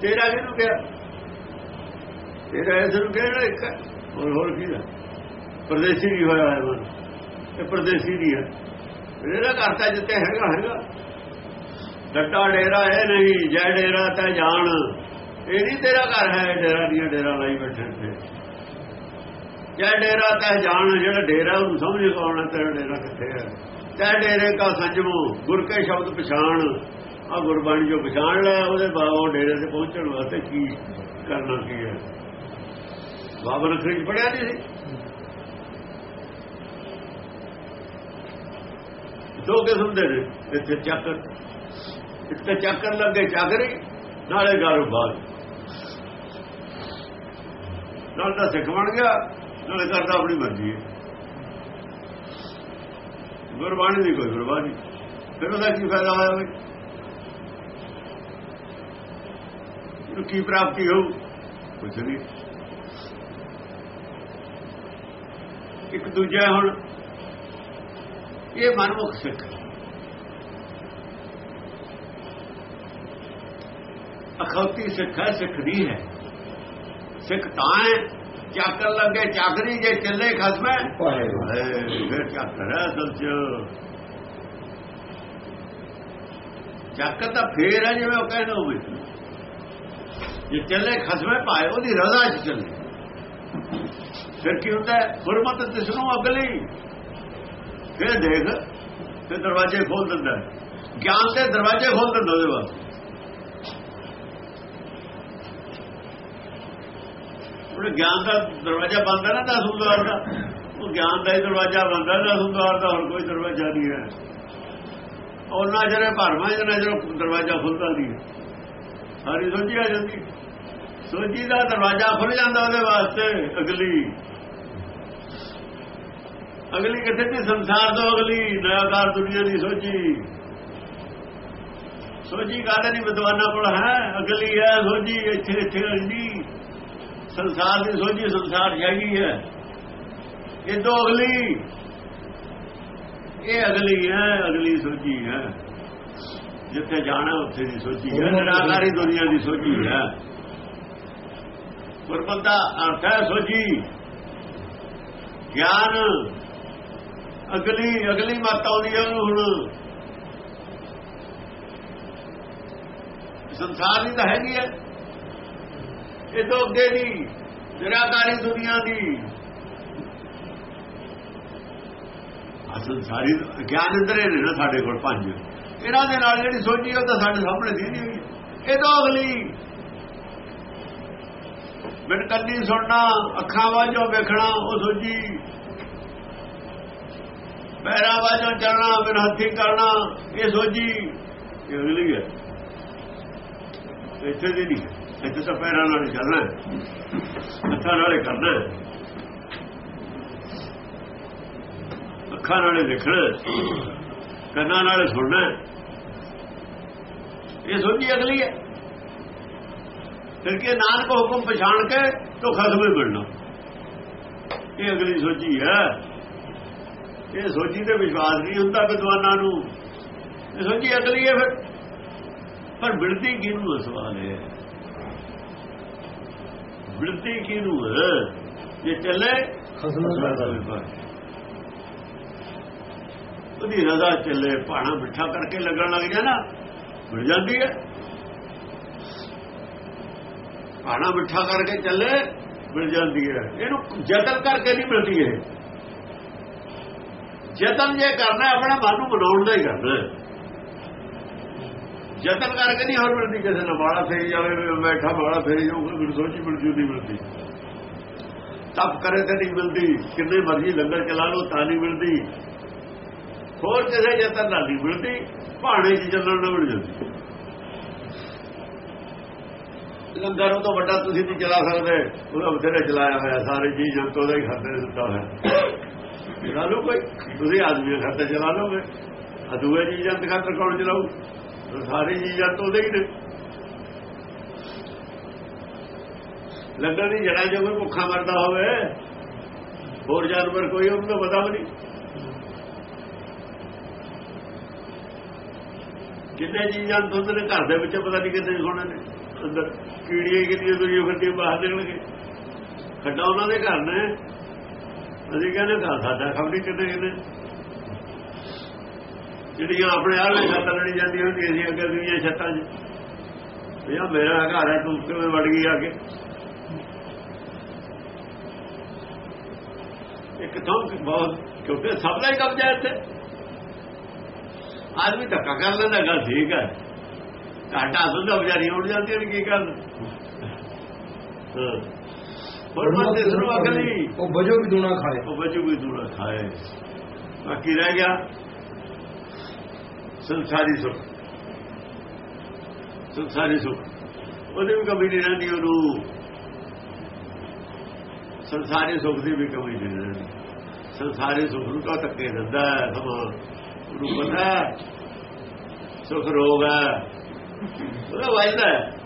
ਤੇਰਾ ਕਿਹਨੂੰ ਕਿਹਾ? ਤੇਰਾ ਇਸ ਨੂੰ ਕਿਹੜਾ ਇੱਕ ਹੈ? ਹੋਰ ਹੋਰ ਕੀ ਹੈ? ਪਰਦੇਸੀ ਨਹੀਂ ਹੋਇਆ ਹੈ ਮਨ। ਇਹ ਪਰਦੇਸੀ ਨਹੀਂ ਹੈ। ਇਹਦਾ ਕਰਤਾ ਜਿੱਤੇ ਹੈਗਾ ਹੈਗਾ। ਡੱਟਾ ਡੇਰਾ ਇਹ ਨਹੀਂ, ਜੈ ਡੇਰਾ ਤਾਂ ਜਾਣ। ਇਹ ਨਹੀਂ ਤੇਰਾ ਘਰ ਹੈ, ਡੇਰਾ ਦੀਆਂ ਡੇਰਾ ਲਾਈ ਬੈਠੇ ਤੇ ਜੈ ਡੇਰਾ ਤਾਂ ਜਾਣ, ਜਿਹੜਾ ਡੇਰਾ ਉਹਨੂੰ ਸਮਝ ਕੌਣ ਤੇਰਾ ਡੇਰਾ ਕਿੱਥੇ ਹੈ? ਤੈ ਡੇਰੇ ਕਾ ਸੰਜਮੋ, ਗੁਰ ਕੇ ਸ਼ਬਦ ਪਛਾਣ। ਆ ਗੁਰਬਾਣੀ ਜੋ ਪਛਾਣ ਲੈ, ਉਹਦੇ ਬਾਬਾ ਡੇਰੇ ਤੇ ਪਹੁੰਚਣ ਵਾਸਤੇ ਕੀ ਕਰਨਾ ਕੀ ਹੈ? ਬਾਬਾ ਨਖਰੀ ਪੜਿਆ ਨਹੀਂ ਸੀ? ਦੋ ਕਿਸਮ ਦੇ ਨੇ, ਇੱਥੇ ਚੱਕਰ। ਇੱਥੇ ਚੱਕਰ ਲੱਗੇ ਚਾਕਰੀ, ਨਾਲੇ ਗਾਰੋਬਾਰ ਨਾਲ ਤਾਂ ਸਿੱਖ ਬਣ ਗਿਆ, ਨਾਲੇ ਕਰਦਾ ਆਪਣੀ ਮਰਜ਼ੀ ਹੈ। ਗੁਰਬਾਣੀ ਦੀ ਕੋਈ ਗੁਰਬਾਣੀ ਫਿਰ ਉਹਦਾ ਕੀ ਫਾਇਦਾ ਹੋਇਆ ਬਈ? ਕੀ ਪ੍ਰਾਪਤੀ ਹੋਊ? ਕੁਝ ਨਹੀਂ। ਇੱਕ ਦੂਜਾ ਹੁਣ, ਇਹ ਮਨਮੁਖ ਸਿੱਖ। ਅਖੌਤੀ ਸਿੱਖ ਹੈ, ਸਿੱਖ ਨਹੀਂ ਹੈ। ਸਿੱਖ ਤਾਂ ਹੈ। ਚਾਕਰ ਲੱਗੇ ਚਾਕਰੀ ਜੇ ਚੱਲੇ ਖਸਮੇ ਫਿਰ ਚਾਕਰ ਹੈ ਅਸਲ ਚ। ਚਾਕਰ ਤਾਂ ਫੇਰ ਹੈ ਜਿਵੇਂ ਉਹ ਕਹਿੰਦੇ ਹੋਵੇ। ਜੇ ਚੱਲੇ ਖਸਮੇ ਪਾਏ ਉਹਦੀ ਰਜ਼ਾ ਚ ਚੱਲੇ। ਫਿਰ ਕੀ ਹੁੰਦਾ ਹੈ? ਗੁਰਮਤ ਤਿਸ ਨੂੰ ਅਗਲੀ। ਫਿਰ ਦੇਖ ਤੇ ਦਰਵਾਜ਼ੇ ਖੋਲ ਦਿੰਦਾ। ਗਿਆਨ ਦੇ ਦਰਵਾਜ਼ੇ ਖੋਲ ਦਿੰਦਾ ਉਹਦੇ ਵਾਸਤੇ। ਉਹਨੇ ਗਿਆਨ ਦਾ ਦਰਵਾਜ਼ਾ ਬੰਦ ਹੈ ਨਾ ਦਸ ਹੁੰਦਾਰ ਦਾ। ਉਹ ਗਿਆਨ ਦਾ ਹੀ ਦਰਵਾਜ਼ਾ ਬੰਦ ਹੈ, ਦਸ ਹੁੰਦਾਰ ਦਾ ਹੋਰ ਕੋਈ ਦਰਵਾਜ਼ਾ ਨਹੀਂ ਹੈ। ਉਹਨਾਂ ਜਿਹੜੇ ਭਰਮਾਂ ਜਿਹਨਾਂ ਜਿਹੜਾ ਦਰਵਾਜ਼ਾ ਖੁੱਲਦਾ ਨਹੀਂ ਸਾਰੀ ਸੋਝੀ ਆ ਜਾਂਦੀ। ਸੋਝੀ ਦਾ ਦਰਵਾਜ਼ਾ ਖੁੱਲ ਜਾਂਦਾ ਉਹਦੇ ਵਾਸਤੇ ਅਗਲੀ। ਅਗਲੀ ਕਿੱਥੇ ਦੀ ਸੰਸਾਰ ਤੋਂ ਅਗਲੀ ਨਿਆਕਾਰ ਦੁਨੀਆ ਦੀ ਸੋਚੀ ਸੋਝੀ ਕਾਹਦੇ ਨਹੀਂ ਵਿਦਵਾਨਾਂ ਕੋਲ ਹੈ? ਅਗਲੀ ਹੈ ਸੋਝੀ ਇੱਥੇ ਇੱਥੇ ਅਗਲੀ ਸੰਸਾਰ ਦੀ ਸੋਝੀ ਸੰਸਾਰ ਜਾਗੀ ਹੈ। ਇਹ ਤੋਂ ਅਗਲੀ। ਇਹ ਅਗਲੀ ਹੈ ਅਗਲੀ ਸੋਝੀ ਹੈ। ਜਿੱਥੇ ਜਾਣਾ ਉੱਥੇ ਦੀ ਸੋਝੀ ਹੈ। ਨਿਰਾਕਾਰੀ ਦੁਨੀਆ ਦੀ ਸੋਝੀ ਹੈ। ਗੁਰਮਤਿ ਦਾ ਅਰਥ ਹੈ ਸੋਝੀ। ਗਿਆਨ ਅਗਲੀ ਅਗਲੀ ਮਤ ਆਉਂਦੀ ਹੈ ਉਹਨੂੰ ਹੁਣ। ਸੰਸਾਰ ਦੀ ਤਾਂ ਹੈਗੀ ਹੈ। ਇਹ ਤੋਂ ਅੱਗੇ ਦੀ, ਨਿਰਾਕਾਰੀ ਦੁਨੀਆ ਦੀ। ਅਸਲ ਸਾਰੀ ਗਿਆਨ ਅੰਦਰੇ ਨੇ ਨਾ ਸਾਡੇ ਕੋਲ ਪੰਜ। ਇਹਨਾਂ ਦੇ ਨਾਲ ਜਿਹੜੀ ਸੋਚੀ ਉਹ ਤਾਂ ਸਾਡੇ ਸਾਹਮਣੇ ਦੀ ਨਹੀਂ ਹੋਈ ਇਹ ਤੋਂ ਅਗਲੀ। ਬਿਨ ਕੰਨੀ ਸੁਣਨਾ, ਅੱਖਾਂ ਵਾਜੋਂ ਵੇਖਣਾ, ਉਹ ਸੋਚੀ। ਪੈਰਾਂ ਵਾਜੋਂ ਚੱਲਣਾ ਬਿਨ ਹੱਥੀ ਕਰਨਾ, ਇਹ ਸੋਚੀ। ਇਹ ਅਗਲੀ ਹੈ। ਇੱਥੇ ਦੀ ਨਹੀਂ। ਇੱਥੇ ਤਾਂ ਪੈਰਾਂ ਨਾਲ ਚੱਲਣਾ ਹੱਥਾਂ ਨਾਲੇ ਕਰਨਾ ਅੱਖਾਂ ਨਾਲੇ ਦੇਖਣਾ ਕੰਨਾਂ ਨਾਲੇ ਸੁਣਨਾ ਇਹ ਸੋਚੀ ਅਗਲੀ ਹੈ। ਫਿਰ ਕਿ ਨਾਨਕ ਹੁਕਮ ਪਛਾਣ ਕੇ ਤੋ ਖਸਮੇ ਮਿਲਣਾ ਇਹ ਅਗਲੀ ਸੋਚੀ ਹੈ। ਇਹ ਸੋਚੀ ਤੇ ਵਿਸ਼ਵਾਸ ਨਹੀਂ ਹੁੰਦਾ ਵਿਦਵਾਨਾਂ ਨੂੰ। ਇਹ ਸੋਚੀ ਅਗਲੀ ਹੈ ਫਿਰ। ਪਰ ਬਿਰਤੀ ਕਿਹਨੂੰ ਸਵਾਲ ਹੈ ਬਿਰਤੀ ਕਿਹਨੂੰ ਹੈ? ਜੇ ਚੱਲੇ ਉਹਦੀ ਰਜ਼ਾ ਚੱਲੇ ਪਾਣਾ ਮਿੱਠਾ ਕਰਕੇ ਲੱਗਣ ਲੱਗ ਜਾ ਨਾ ਮਿਲ ਜਾਂਦੀ ਹੈ। ਪਾਣਾ ਮਿੱਠਾ ਕਰਕੇ ਚੱਲੇ ਮਿਲ ਜਾਂਦੀ ਹੈ। ਇਹਨੂੰ ਜਤਨ ਕਰਕੇ ਨਹੀਂ ਮਿਲਦੀ ਹੈ ਜਤਨ ਜੇ ਕਰਨਾ ਆਪਣਾ ਮਨ ਨੂੰ ਬਣਾਉਣ ਦਾ ਹੀ ਕਰਨਾ ਹੈ। ਯਤਨ ਕਰਕੇ ਨਹੀਂ ਹੋਰ ਮਿਲਦੀ ਕਿਸੇ ਨਾਲ ਬਾੜਾ ਫੇਰੀ ਜਾਵੇ, ਬੈਠਾ ਬਾੜਾ ਫੇਰੀ ਜਾਊਗਾ ਮੈਨੂੰ ਸੋਚੀ ਮਿਲ ਜੂਦੀ ਮਿਲਦੀ। ਤਪ ਕਰੇ ਤੇ ਨਹੀਂ ਮਿਲਦੀ, ਕਿੰਨੇ ਮਰਜ਼ੀ ਲੰਗਰ ਚਲਾ ਲਓ, ਤਾਂ ਨਹੀਂ ਮਿਲਦੀ। ਹੋਰ ਕਿਸੇ ਯਤਨ ਨਾਲ ਨਹੀਂ ਮਿਲਦੀ ਭਾਣੇ ਚ ਚੱਲਣ ਨਾਲ ਮਿਲ ਜਾਂਦੀ। ਲੰਗਰ ਉਹ ਤੋਂ ਵੱਡਾ ਤੁਸੀਂ ਨਹੀਂ ਚਲਾ ਸਕਦੇ, ਉਹਦਾ ਬਥੇਰੇ ਚਲਾਇਆ ਹੋਇਆ, ਸਾਰੇ ਜੀ ਜੰਤੋ ਦਾ ਹੀ ਖਾਤੇ ਦਿੱਤਾ ਹੋਇਆ। ਚਲਾ ਲਓ ਕੋਈ, ਤੁਸੀਂ ਆਦਮੀ ਦਾ ਖਾਤਾ ਚਲਾ ਲਓਗੇ। ਅਦੂਏ ਜੀ ਜੰਤ ਖਾਤਰ ਕੌਣ ਚਲਾਊ? ਸਾਰੀ ਚੀਜ਼ਾਂ ਉਹਦੇ ਹੀ ਨੇ। ਲੰਗਰ ਦੀ ਜੜਾ ਜੋ ਕੋਈ ਭੁੱਖਾ ਮਰਦਾ ਹੋਵੇ। ਹੋਰ ਜਾਨਵਰ ਕੋਈ ਉਹਨੂੰ ਤਾਂ ਪਤਾ ਵੀ ਨਹੀਂ। ਕਿੰਨੇ ਚੀਜ਼ਾਂ ਦੁੱਧ ਨੇ ਘਰ ਦੇ ਵਿੱਚ ਪਤਾ ਨਹੀਂ ਕਿੰਨੇ ਸੋਣੇ ਨੇ। ਅੰਦਰ ਕੀੜੀਆਂ ਕਿੰਨੀਆਂ ਦੁਨੀਆ ਫਿਰਦੀਆਂ ਬਾਹਰ ਨਿਕਲਣਗੇ ਖੱਡਾ ਉਹਨਾਂ ਦੇ ਘਰ ਨੇ। ਅਸੀਂ ਕਹਿੰਦੇ ਘਰ ਸਾਡਾ ਖਬਰੀ ਕਿੰਨੇ ਕਿੰਨੇ ਜਿਹੜੀਆਂ ਆਪਣੇ ਆਲੇ ਛੱਤ ਲੜੀ ਜਾਂਦੀਆਂ ਹੁੰਦੀਆਂ ਸੀ ਅੱਗੇ ਦੁਨੀਆ ਛੱਤਾਂ 'ਚ। ਇਹ ਮੇਰਾ ਘਰ ਹੈ ਤੂੰ ਕਿਵੇਂ ਵੜ ਗਈ ਆ ਕੇ? ਇੱਕ ਤਾਂ ਬਹੁਤ ਕਿਉਂਕਿ ਸਭ ਦਾ ਹੀ ਕਬਜ਼ਾ ਇੱਥੇ। ਆਦਮੀ ਧੱਕਾ ਕਰ ਲੈਂਦਾ ਗੱਲ ਠੀਕ ਹੈ। ਘਾਟਾ ਸੁਣਦਾ ਵਿਚਾਰੀ ਉੱਡ ਜਾਂਦੀ ਹੈ ਕੀ ਕਰਨ? ਹੋਰ ਮਤ ਸੁਣੋ ਅਗਲੀ ਉਹ ਵਜੋ ਵੀ ਦੂਣਾ ਖਾਏ। ਉਹ ਬਚੂ ਵੀ ਦੂਰਾ ਖਾਏ। ਬਾਕੀ ਰਹਿ ਗਿਆ। ਸੰਸਾਰੀ ਸੁਖ। ਸੰਸਾਰੀ ਸੁਖ। ਉਹਦੇ ਵੀ ਕਮੀ ਨਹੀਂ ਰਹਿੰਦੀ ਉਹਨੂੰ। ਸੰਸਾਰੀ ਸੁਖ ਦੀ ਵੀ ਕਮੀ ਨਹੀਂ ਰਹਿੰਦੀ। ਸੰਸਾਰੀ ਸੁਖ ਨੂੰ ਤਾਂ ਧੱਕੇ ਦਿੰਦਾ ਸਮਾਂ। ਉਹਨੂੰ ਪਤਾ ਹੈ, ਸੁਖ ਰੋਗ ਹੈ। ਉਹਦਾ ਵਾਇਦਾ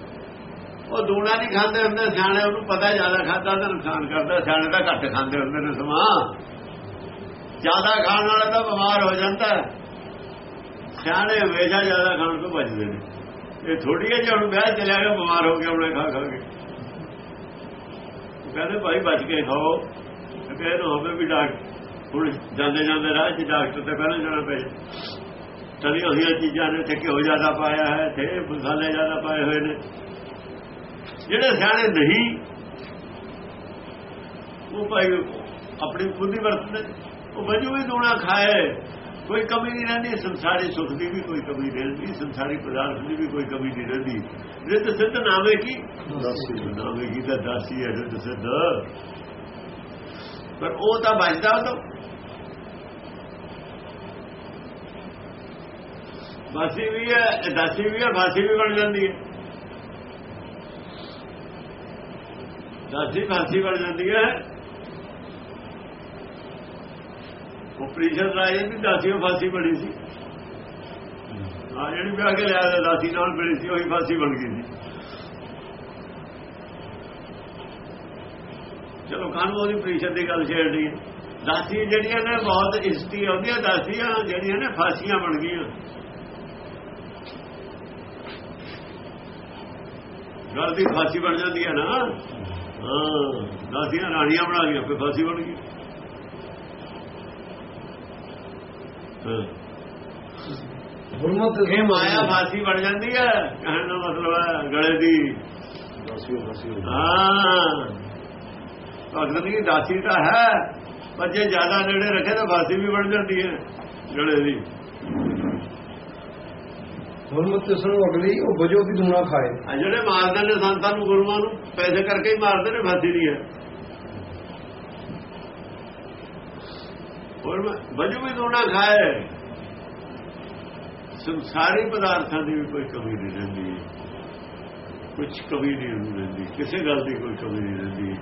ਉਹ ਦੂਣਾ ਨਹੀਂ ਖਾਂਦੇ ਹੁੰਦੇ, ਸਿਆਣੇ ਉਹਨੂੰ ਪਤਾ ਜ਼ਿਆਦਾ ਖਾਦਾ ਤਾਂ ਨੁਕਸਾਨ ਕਰਦਾ, ਸਿਆਣੇ ਤਾਂ ਘੱਟ ਖਾਂਦੇ ਹੁੰਦੇ ਨੇ ਸਮਾਂ। ਜ਼ਿਆਦਾ ਖਾਣ ਵਾਲਾ ਤਾਂ ਬਿਮਾਰ ਹੋ ਜਾਂਦਾ ਸਿਆਣੇ ਹਮੇਸ਼ਾ ਜ਼ਿਆਦਾ ਖਾਣ ਤੋਂ ਬਚਦੇ ਨੇ। ਇਹ ਥੋੜੀ ਹੈ ਜੇ, ਹੁਣ ਵਿਆਹ ਚਲਿਆ ਗਿਆ, ਬਿਮਾਰ ਹੋ ਗਿਆ ਉਹਨੇ ਖਾ ਖਾ ਕੇ। ਕਹਿੰਦੇ, ਭਾਈ ਬਚ ਕੇ ਖਾਓ। ਕਹਿੰਦੇ ਹੋਵੇ ਵੀ ਡਾਕਟਰ, ਹੁਣ ਜਾਂਦੇ ਜਾਂਦੇ ਰਾਹ 'ਚ ਡਾਕਟਰ ਤੇ ਪਹਿਲਾਂ ਜਾਣਾ ਪਏ ਤਦੀ ਉਹੀ ਚੀਜ਼ਾਂ ਨੇ ਤੇ ਘਿਓ ਜ਼ਿਆਦਾ ਪਾਇਆ ਹੈ ਤੇ ਮਸਾਲੇ ਜ਼ਿਆਦਾ ਪਾਏ ਹੋਏ ਨੇ। ਜਿਹੜੇ ਸਿਆਣੇ ਨਹੀਂ, ਉਹ ਭਾਈ ਆਪਣੀ ਬੁੱਧੀ ਵਰਤਦੇ ਉਹ ਵਜੂ ਵੀ ਦੂਣਾ ਖਾਏ। ਕੋਈ ਕਮੀ ਨਹੀਂ ਰਹਿੰਦੀ ਸੰਸਾਰੀ ਸੁੱਖ ਦੀ ਵੀ ਕੋਈ ਕਮੀ ਨਹੀਂ ਰਹਿੰਦੀ ਸੰਸਾਰੀ ਪਦਾਰਥ ਦੀ ਵੀ ਕੋਈ ਕਮੀ ਨਹੀਂ ਰਹਿੰਦੀ। ਰਿੱਧ ਸਿੱਧ ਨਾਮੇ ਕੀ? ਨਾਮੇ ਕੀ ਦਾ ਦਾਸੀ ਹੈ ਰਿੱਧ ਸਿੱਧ। ਪਰ ਉਹ ਤਾਂ ਬਚਦਾ ਉਹ ਤਾਂ ਵਾਸੀ ਵੀ ਹੈ ਦਾਸੀ ਵੀ ਹੈ ਵਾਸੀ ਵੀ ਬਣ ਜਾਂਦੀ ਹੈ। ਦਾਸੀ ਵਾਸੀ ਬਣ ਜਾਂਦੀ ਹੈ। ਉਹ ਪ੍ਰੀਸ਼ਰ ਰਾਜੇ ਦੀ ਦਾਸੀ ਉਹ ਫਾਸੀ ਬਣੀ ਸੀ। ਆ ਜਿਹੜੀ ਵਿਆਹ ਕੇ ਲਿਆ ਦਾਸੀ ਨਾਲ ਬਣੀ ਸੀ, ਉਹੀ ਫਾਸੀ ਬਣ ਗਈ ਸੀ। ਚਲੋ ਕਾਨੂੰ ਉਹਦੀ ਪ੍ਰੀਸ਼ਰ ਦੀ ਗੱਲ ਛੇੜਨੀ ਹੈ ਦਾਸੀ ਜਿਹੜੀਆਂ ਨੇ ਬਹੁਤ ਇਸਤੀ ਆਉਂਦੀਆਂ ਦਾਸੀਆਂ ਜਿਹੜੀਆਂ ਨੇ ਫਾਸੀਆਂ ਬਣ ਗਈਆਂ। ਗੱਲ ਦੀ ਫਾਸੀ ਬਣ ਜਾਂਦੀ ਹੈ ਨਾ। ਹਾਂ, ਦਾਸੀਆਂ ਰਾਣੀਆਂ ਬਣਾ ਲਈਆਂ ਫਿਰ ਫਾਸੀ ਬਣ ਗਈ ਹਾਂ ਗੁਰਮਤ ਇਹ ਮਾਇਆ ਫਾਸੀ ਬਣ ਜਾਂਦੀ ਹੈ ਕਹਿਣ ਦਾ ਮਤਲਬ ਹੈ ਗਲੇ ਦੀ। ਹਾਂ ਭਗਤ ਦੀ ਦਾਸੀ ਤਾਂ ਹੈ ਪਰ ਜੇ ਜ਼ਿਆਦਾ ਨੇੜੇ ਰੱਖੇ ਤਾਂ ਫਾਸੀ ਵੀ ਬਣ ਜਾਂਦੀ ਹੈ ਗਲੇ ਦੀ। ਗੁਰਮਤ ਤਿਸ ਨੂੰ ਅਗਲੀ ਉਹ ਵਜੋ ਵੀ ਦੂਣਾ ਖਾਏ। ਜਿਹੜੇ ਮਾਰਦੇ ਨੇ ਸੰਤਾਂ ਨੂੰ ਗੁਰੂਆਂ ਨੂੰ ਪੈਸੇ ਕਰਕੇ ਹੀ ਮਾਰਦੇ ਨੇ ਫਾਸੀ ਨਹੀਂ ਹੈ। ਹੋਰ ਵਜੂ ਵੀ ਦੋਣਾ ਖਾਏ। ਸੰਸਾਰੀ ਪਦਾਰਥਾਂ ਦੀ ਵੀ ਕੋਈ ਕਮੀ ਨਹੀਂ ਰਹਿੰਦੀ। ਕੁਝ ਕਮੀ ਨਹੀਂ ਰਹਿੰਦੀ। ਕਿਸੇ ਗੱਲ ਦੀ ਕੋਈ ਕਮੀ ਨਹੀਂ ਰਹਿੰਦੀ।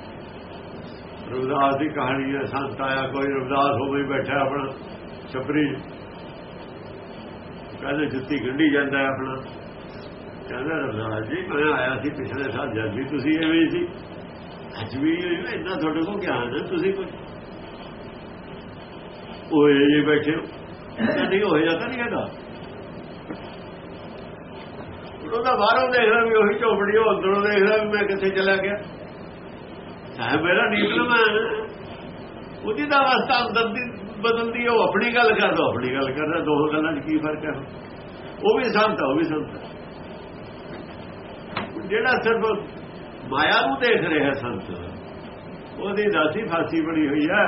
ਰਵਿਦਾਸ ਦੀ ਕਹਾਣੀ ਹੈ, ਸੰਤ ਆਇਆ, ਕੋਈ ਰਵਿਦਾਸ ਹੋ ਗਈ ਬੈਠਾ ਆਪਣਾ ਛਪਰੀ। ਕਹਿੰਦੇ, ਜੁੱਤੀ ਗੰਢੀ ਜਾਂਦਾ ਆਪਣਾ। ਕਹਿੰਦਾ, ਰਵਿਦਾਸ ਜੀ, ਮੈਂ ਆਇਆ ਸੀ ਪਿਛਲੇ ਸਾਲ ਜਦ ਵੀ ਤੁਸੀਂ ਐਵੇਂ ਸੀ। ਅੱਜ ਵੀ ਇੰਨਾ ਤੁਹਾਡੇ ਕੋਲ ਗਿਆਨ ਹੈ, ਤੁਸੀਂ ਕੋਈ ਉਹ ਜੇ ਬੈਠੇ ਹੋ। ਨਹੀਂ ਹੋਏ ਜਾਂਦਾ ਨਹੀਂ ਹੈਗਾ ਉਹਦਾ ਬਾਹਰੋਂ ਦੇਖਦਾ ਵੀ ਉਹੀ ਝੋਪੜੀ ਉਹ ਅੰਦਰੋਂ ਦੇਖਦਾ ਵੀ ਮੈਂ ਕਿੱਥੇ ਚਲਾ ਗਿਆ। ਸਾਹਿਬ ਮੇਰਾ ਨੀਲਮ ਹੈ ਉਹਦੀ ਦਾ ਅਵਸਥਾ ਅੰਦਰ ਦੀ ਬਦਲਦੀ ਹੈ, ਉਹ ਆਪਣੀ ਗੱਲ ਕਰਦਾ ਆਪਣੀ ਗੱਲ ਕਰਦਾ ਦੋ ਗੱਲਾਂ 'ਚ ਕੀ ਫ਼ਰਕ ਹੈ ਉਹ ਵੀ ਸੰਤ ਹੈ, ਉਹ ਵੀ ਸੰਤ ਜਿਹੜਾ ਸਿਰਫ ਮਾਇਆ ਨੂੰ ਦੇਖ ਰਿਹਾ ਸੰਤ ਉਹਦੀ ਦਾਸੀ ਫਾਸੀ ਬਣੀ ਹੋਈ ਹੈ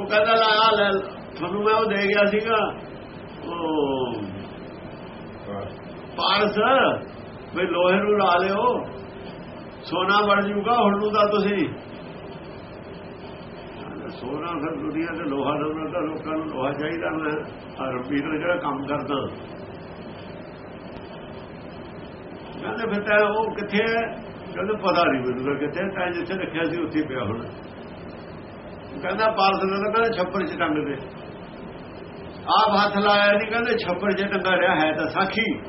ਉਹ ਕਹਿੰਦਾ ਲਾ ਆ ਲੈ ਤੁਹਾਨੂੰ ਮੈਂ ਉਹ ਦੇ ਗਿਆ ਸੀਗਾ। ਉਹ ਪਾਰਸ ਵੀ ਲੋਹੇ ਨੂੰ ਲਾ ਲਿਓ। ਸੋਨਾ ਬਣ ਜੂਗਾ ਹੁਣ ਨੂੰ ਤਾਂ ਤੁਸੀਂ। ਸੋਨਾ ਫਿਰ ਦੁਨੀਆ ਤੇ ਲੋਹਾ ਲਾਉਣਾ ਤਾਂ ਲੋਕਾਂ ਨੂੰ ਲੋਹਾ ਚਾਹੀਦਾ ਮੈਂ ਆ ਨੂੰ ਜਿਹੜਾ ਕੰਮ ਕਰਦਾ। ਕਹਿੰਦੇ ਫਿਰ ਤਾਂ ਉਹ ਕਿੱਥੇ ਹੈ? ਕਹਿੰਦੇ ਪਤਾ ਨਹੀਂ ਮੈਨੂੰ ਕਿੱਥੇ ਤਾਂ ਜਿੱਥੇ ਰੱਖਿਆ ਸੀ ਉੱਥੇ ਪਿਆ ਹੁਣ। ਕਹਿੰਦਾ ਪਾਰਸ ਨੇ ਕਹਿੰਦਾ ਛੱਪਰ ਚ ਟੰਗ ਦੇ। ਆਪ ਹੱਥ ਲਾਇਆ ਨਹੀਂ ਕਹਿੰਦੇ ਛੱਪਰ ਚ ਟੰਗਾ ਰਿਹਾ ਹੈ ਤਾਂ ਸਾਖੀ।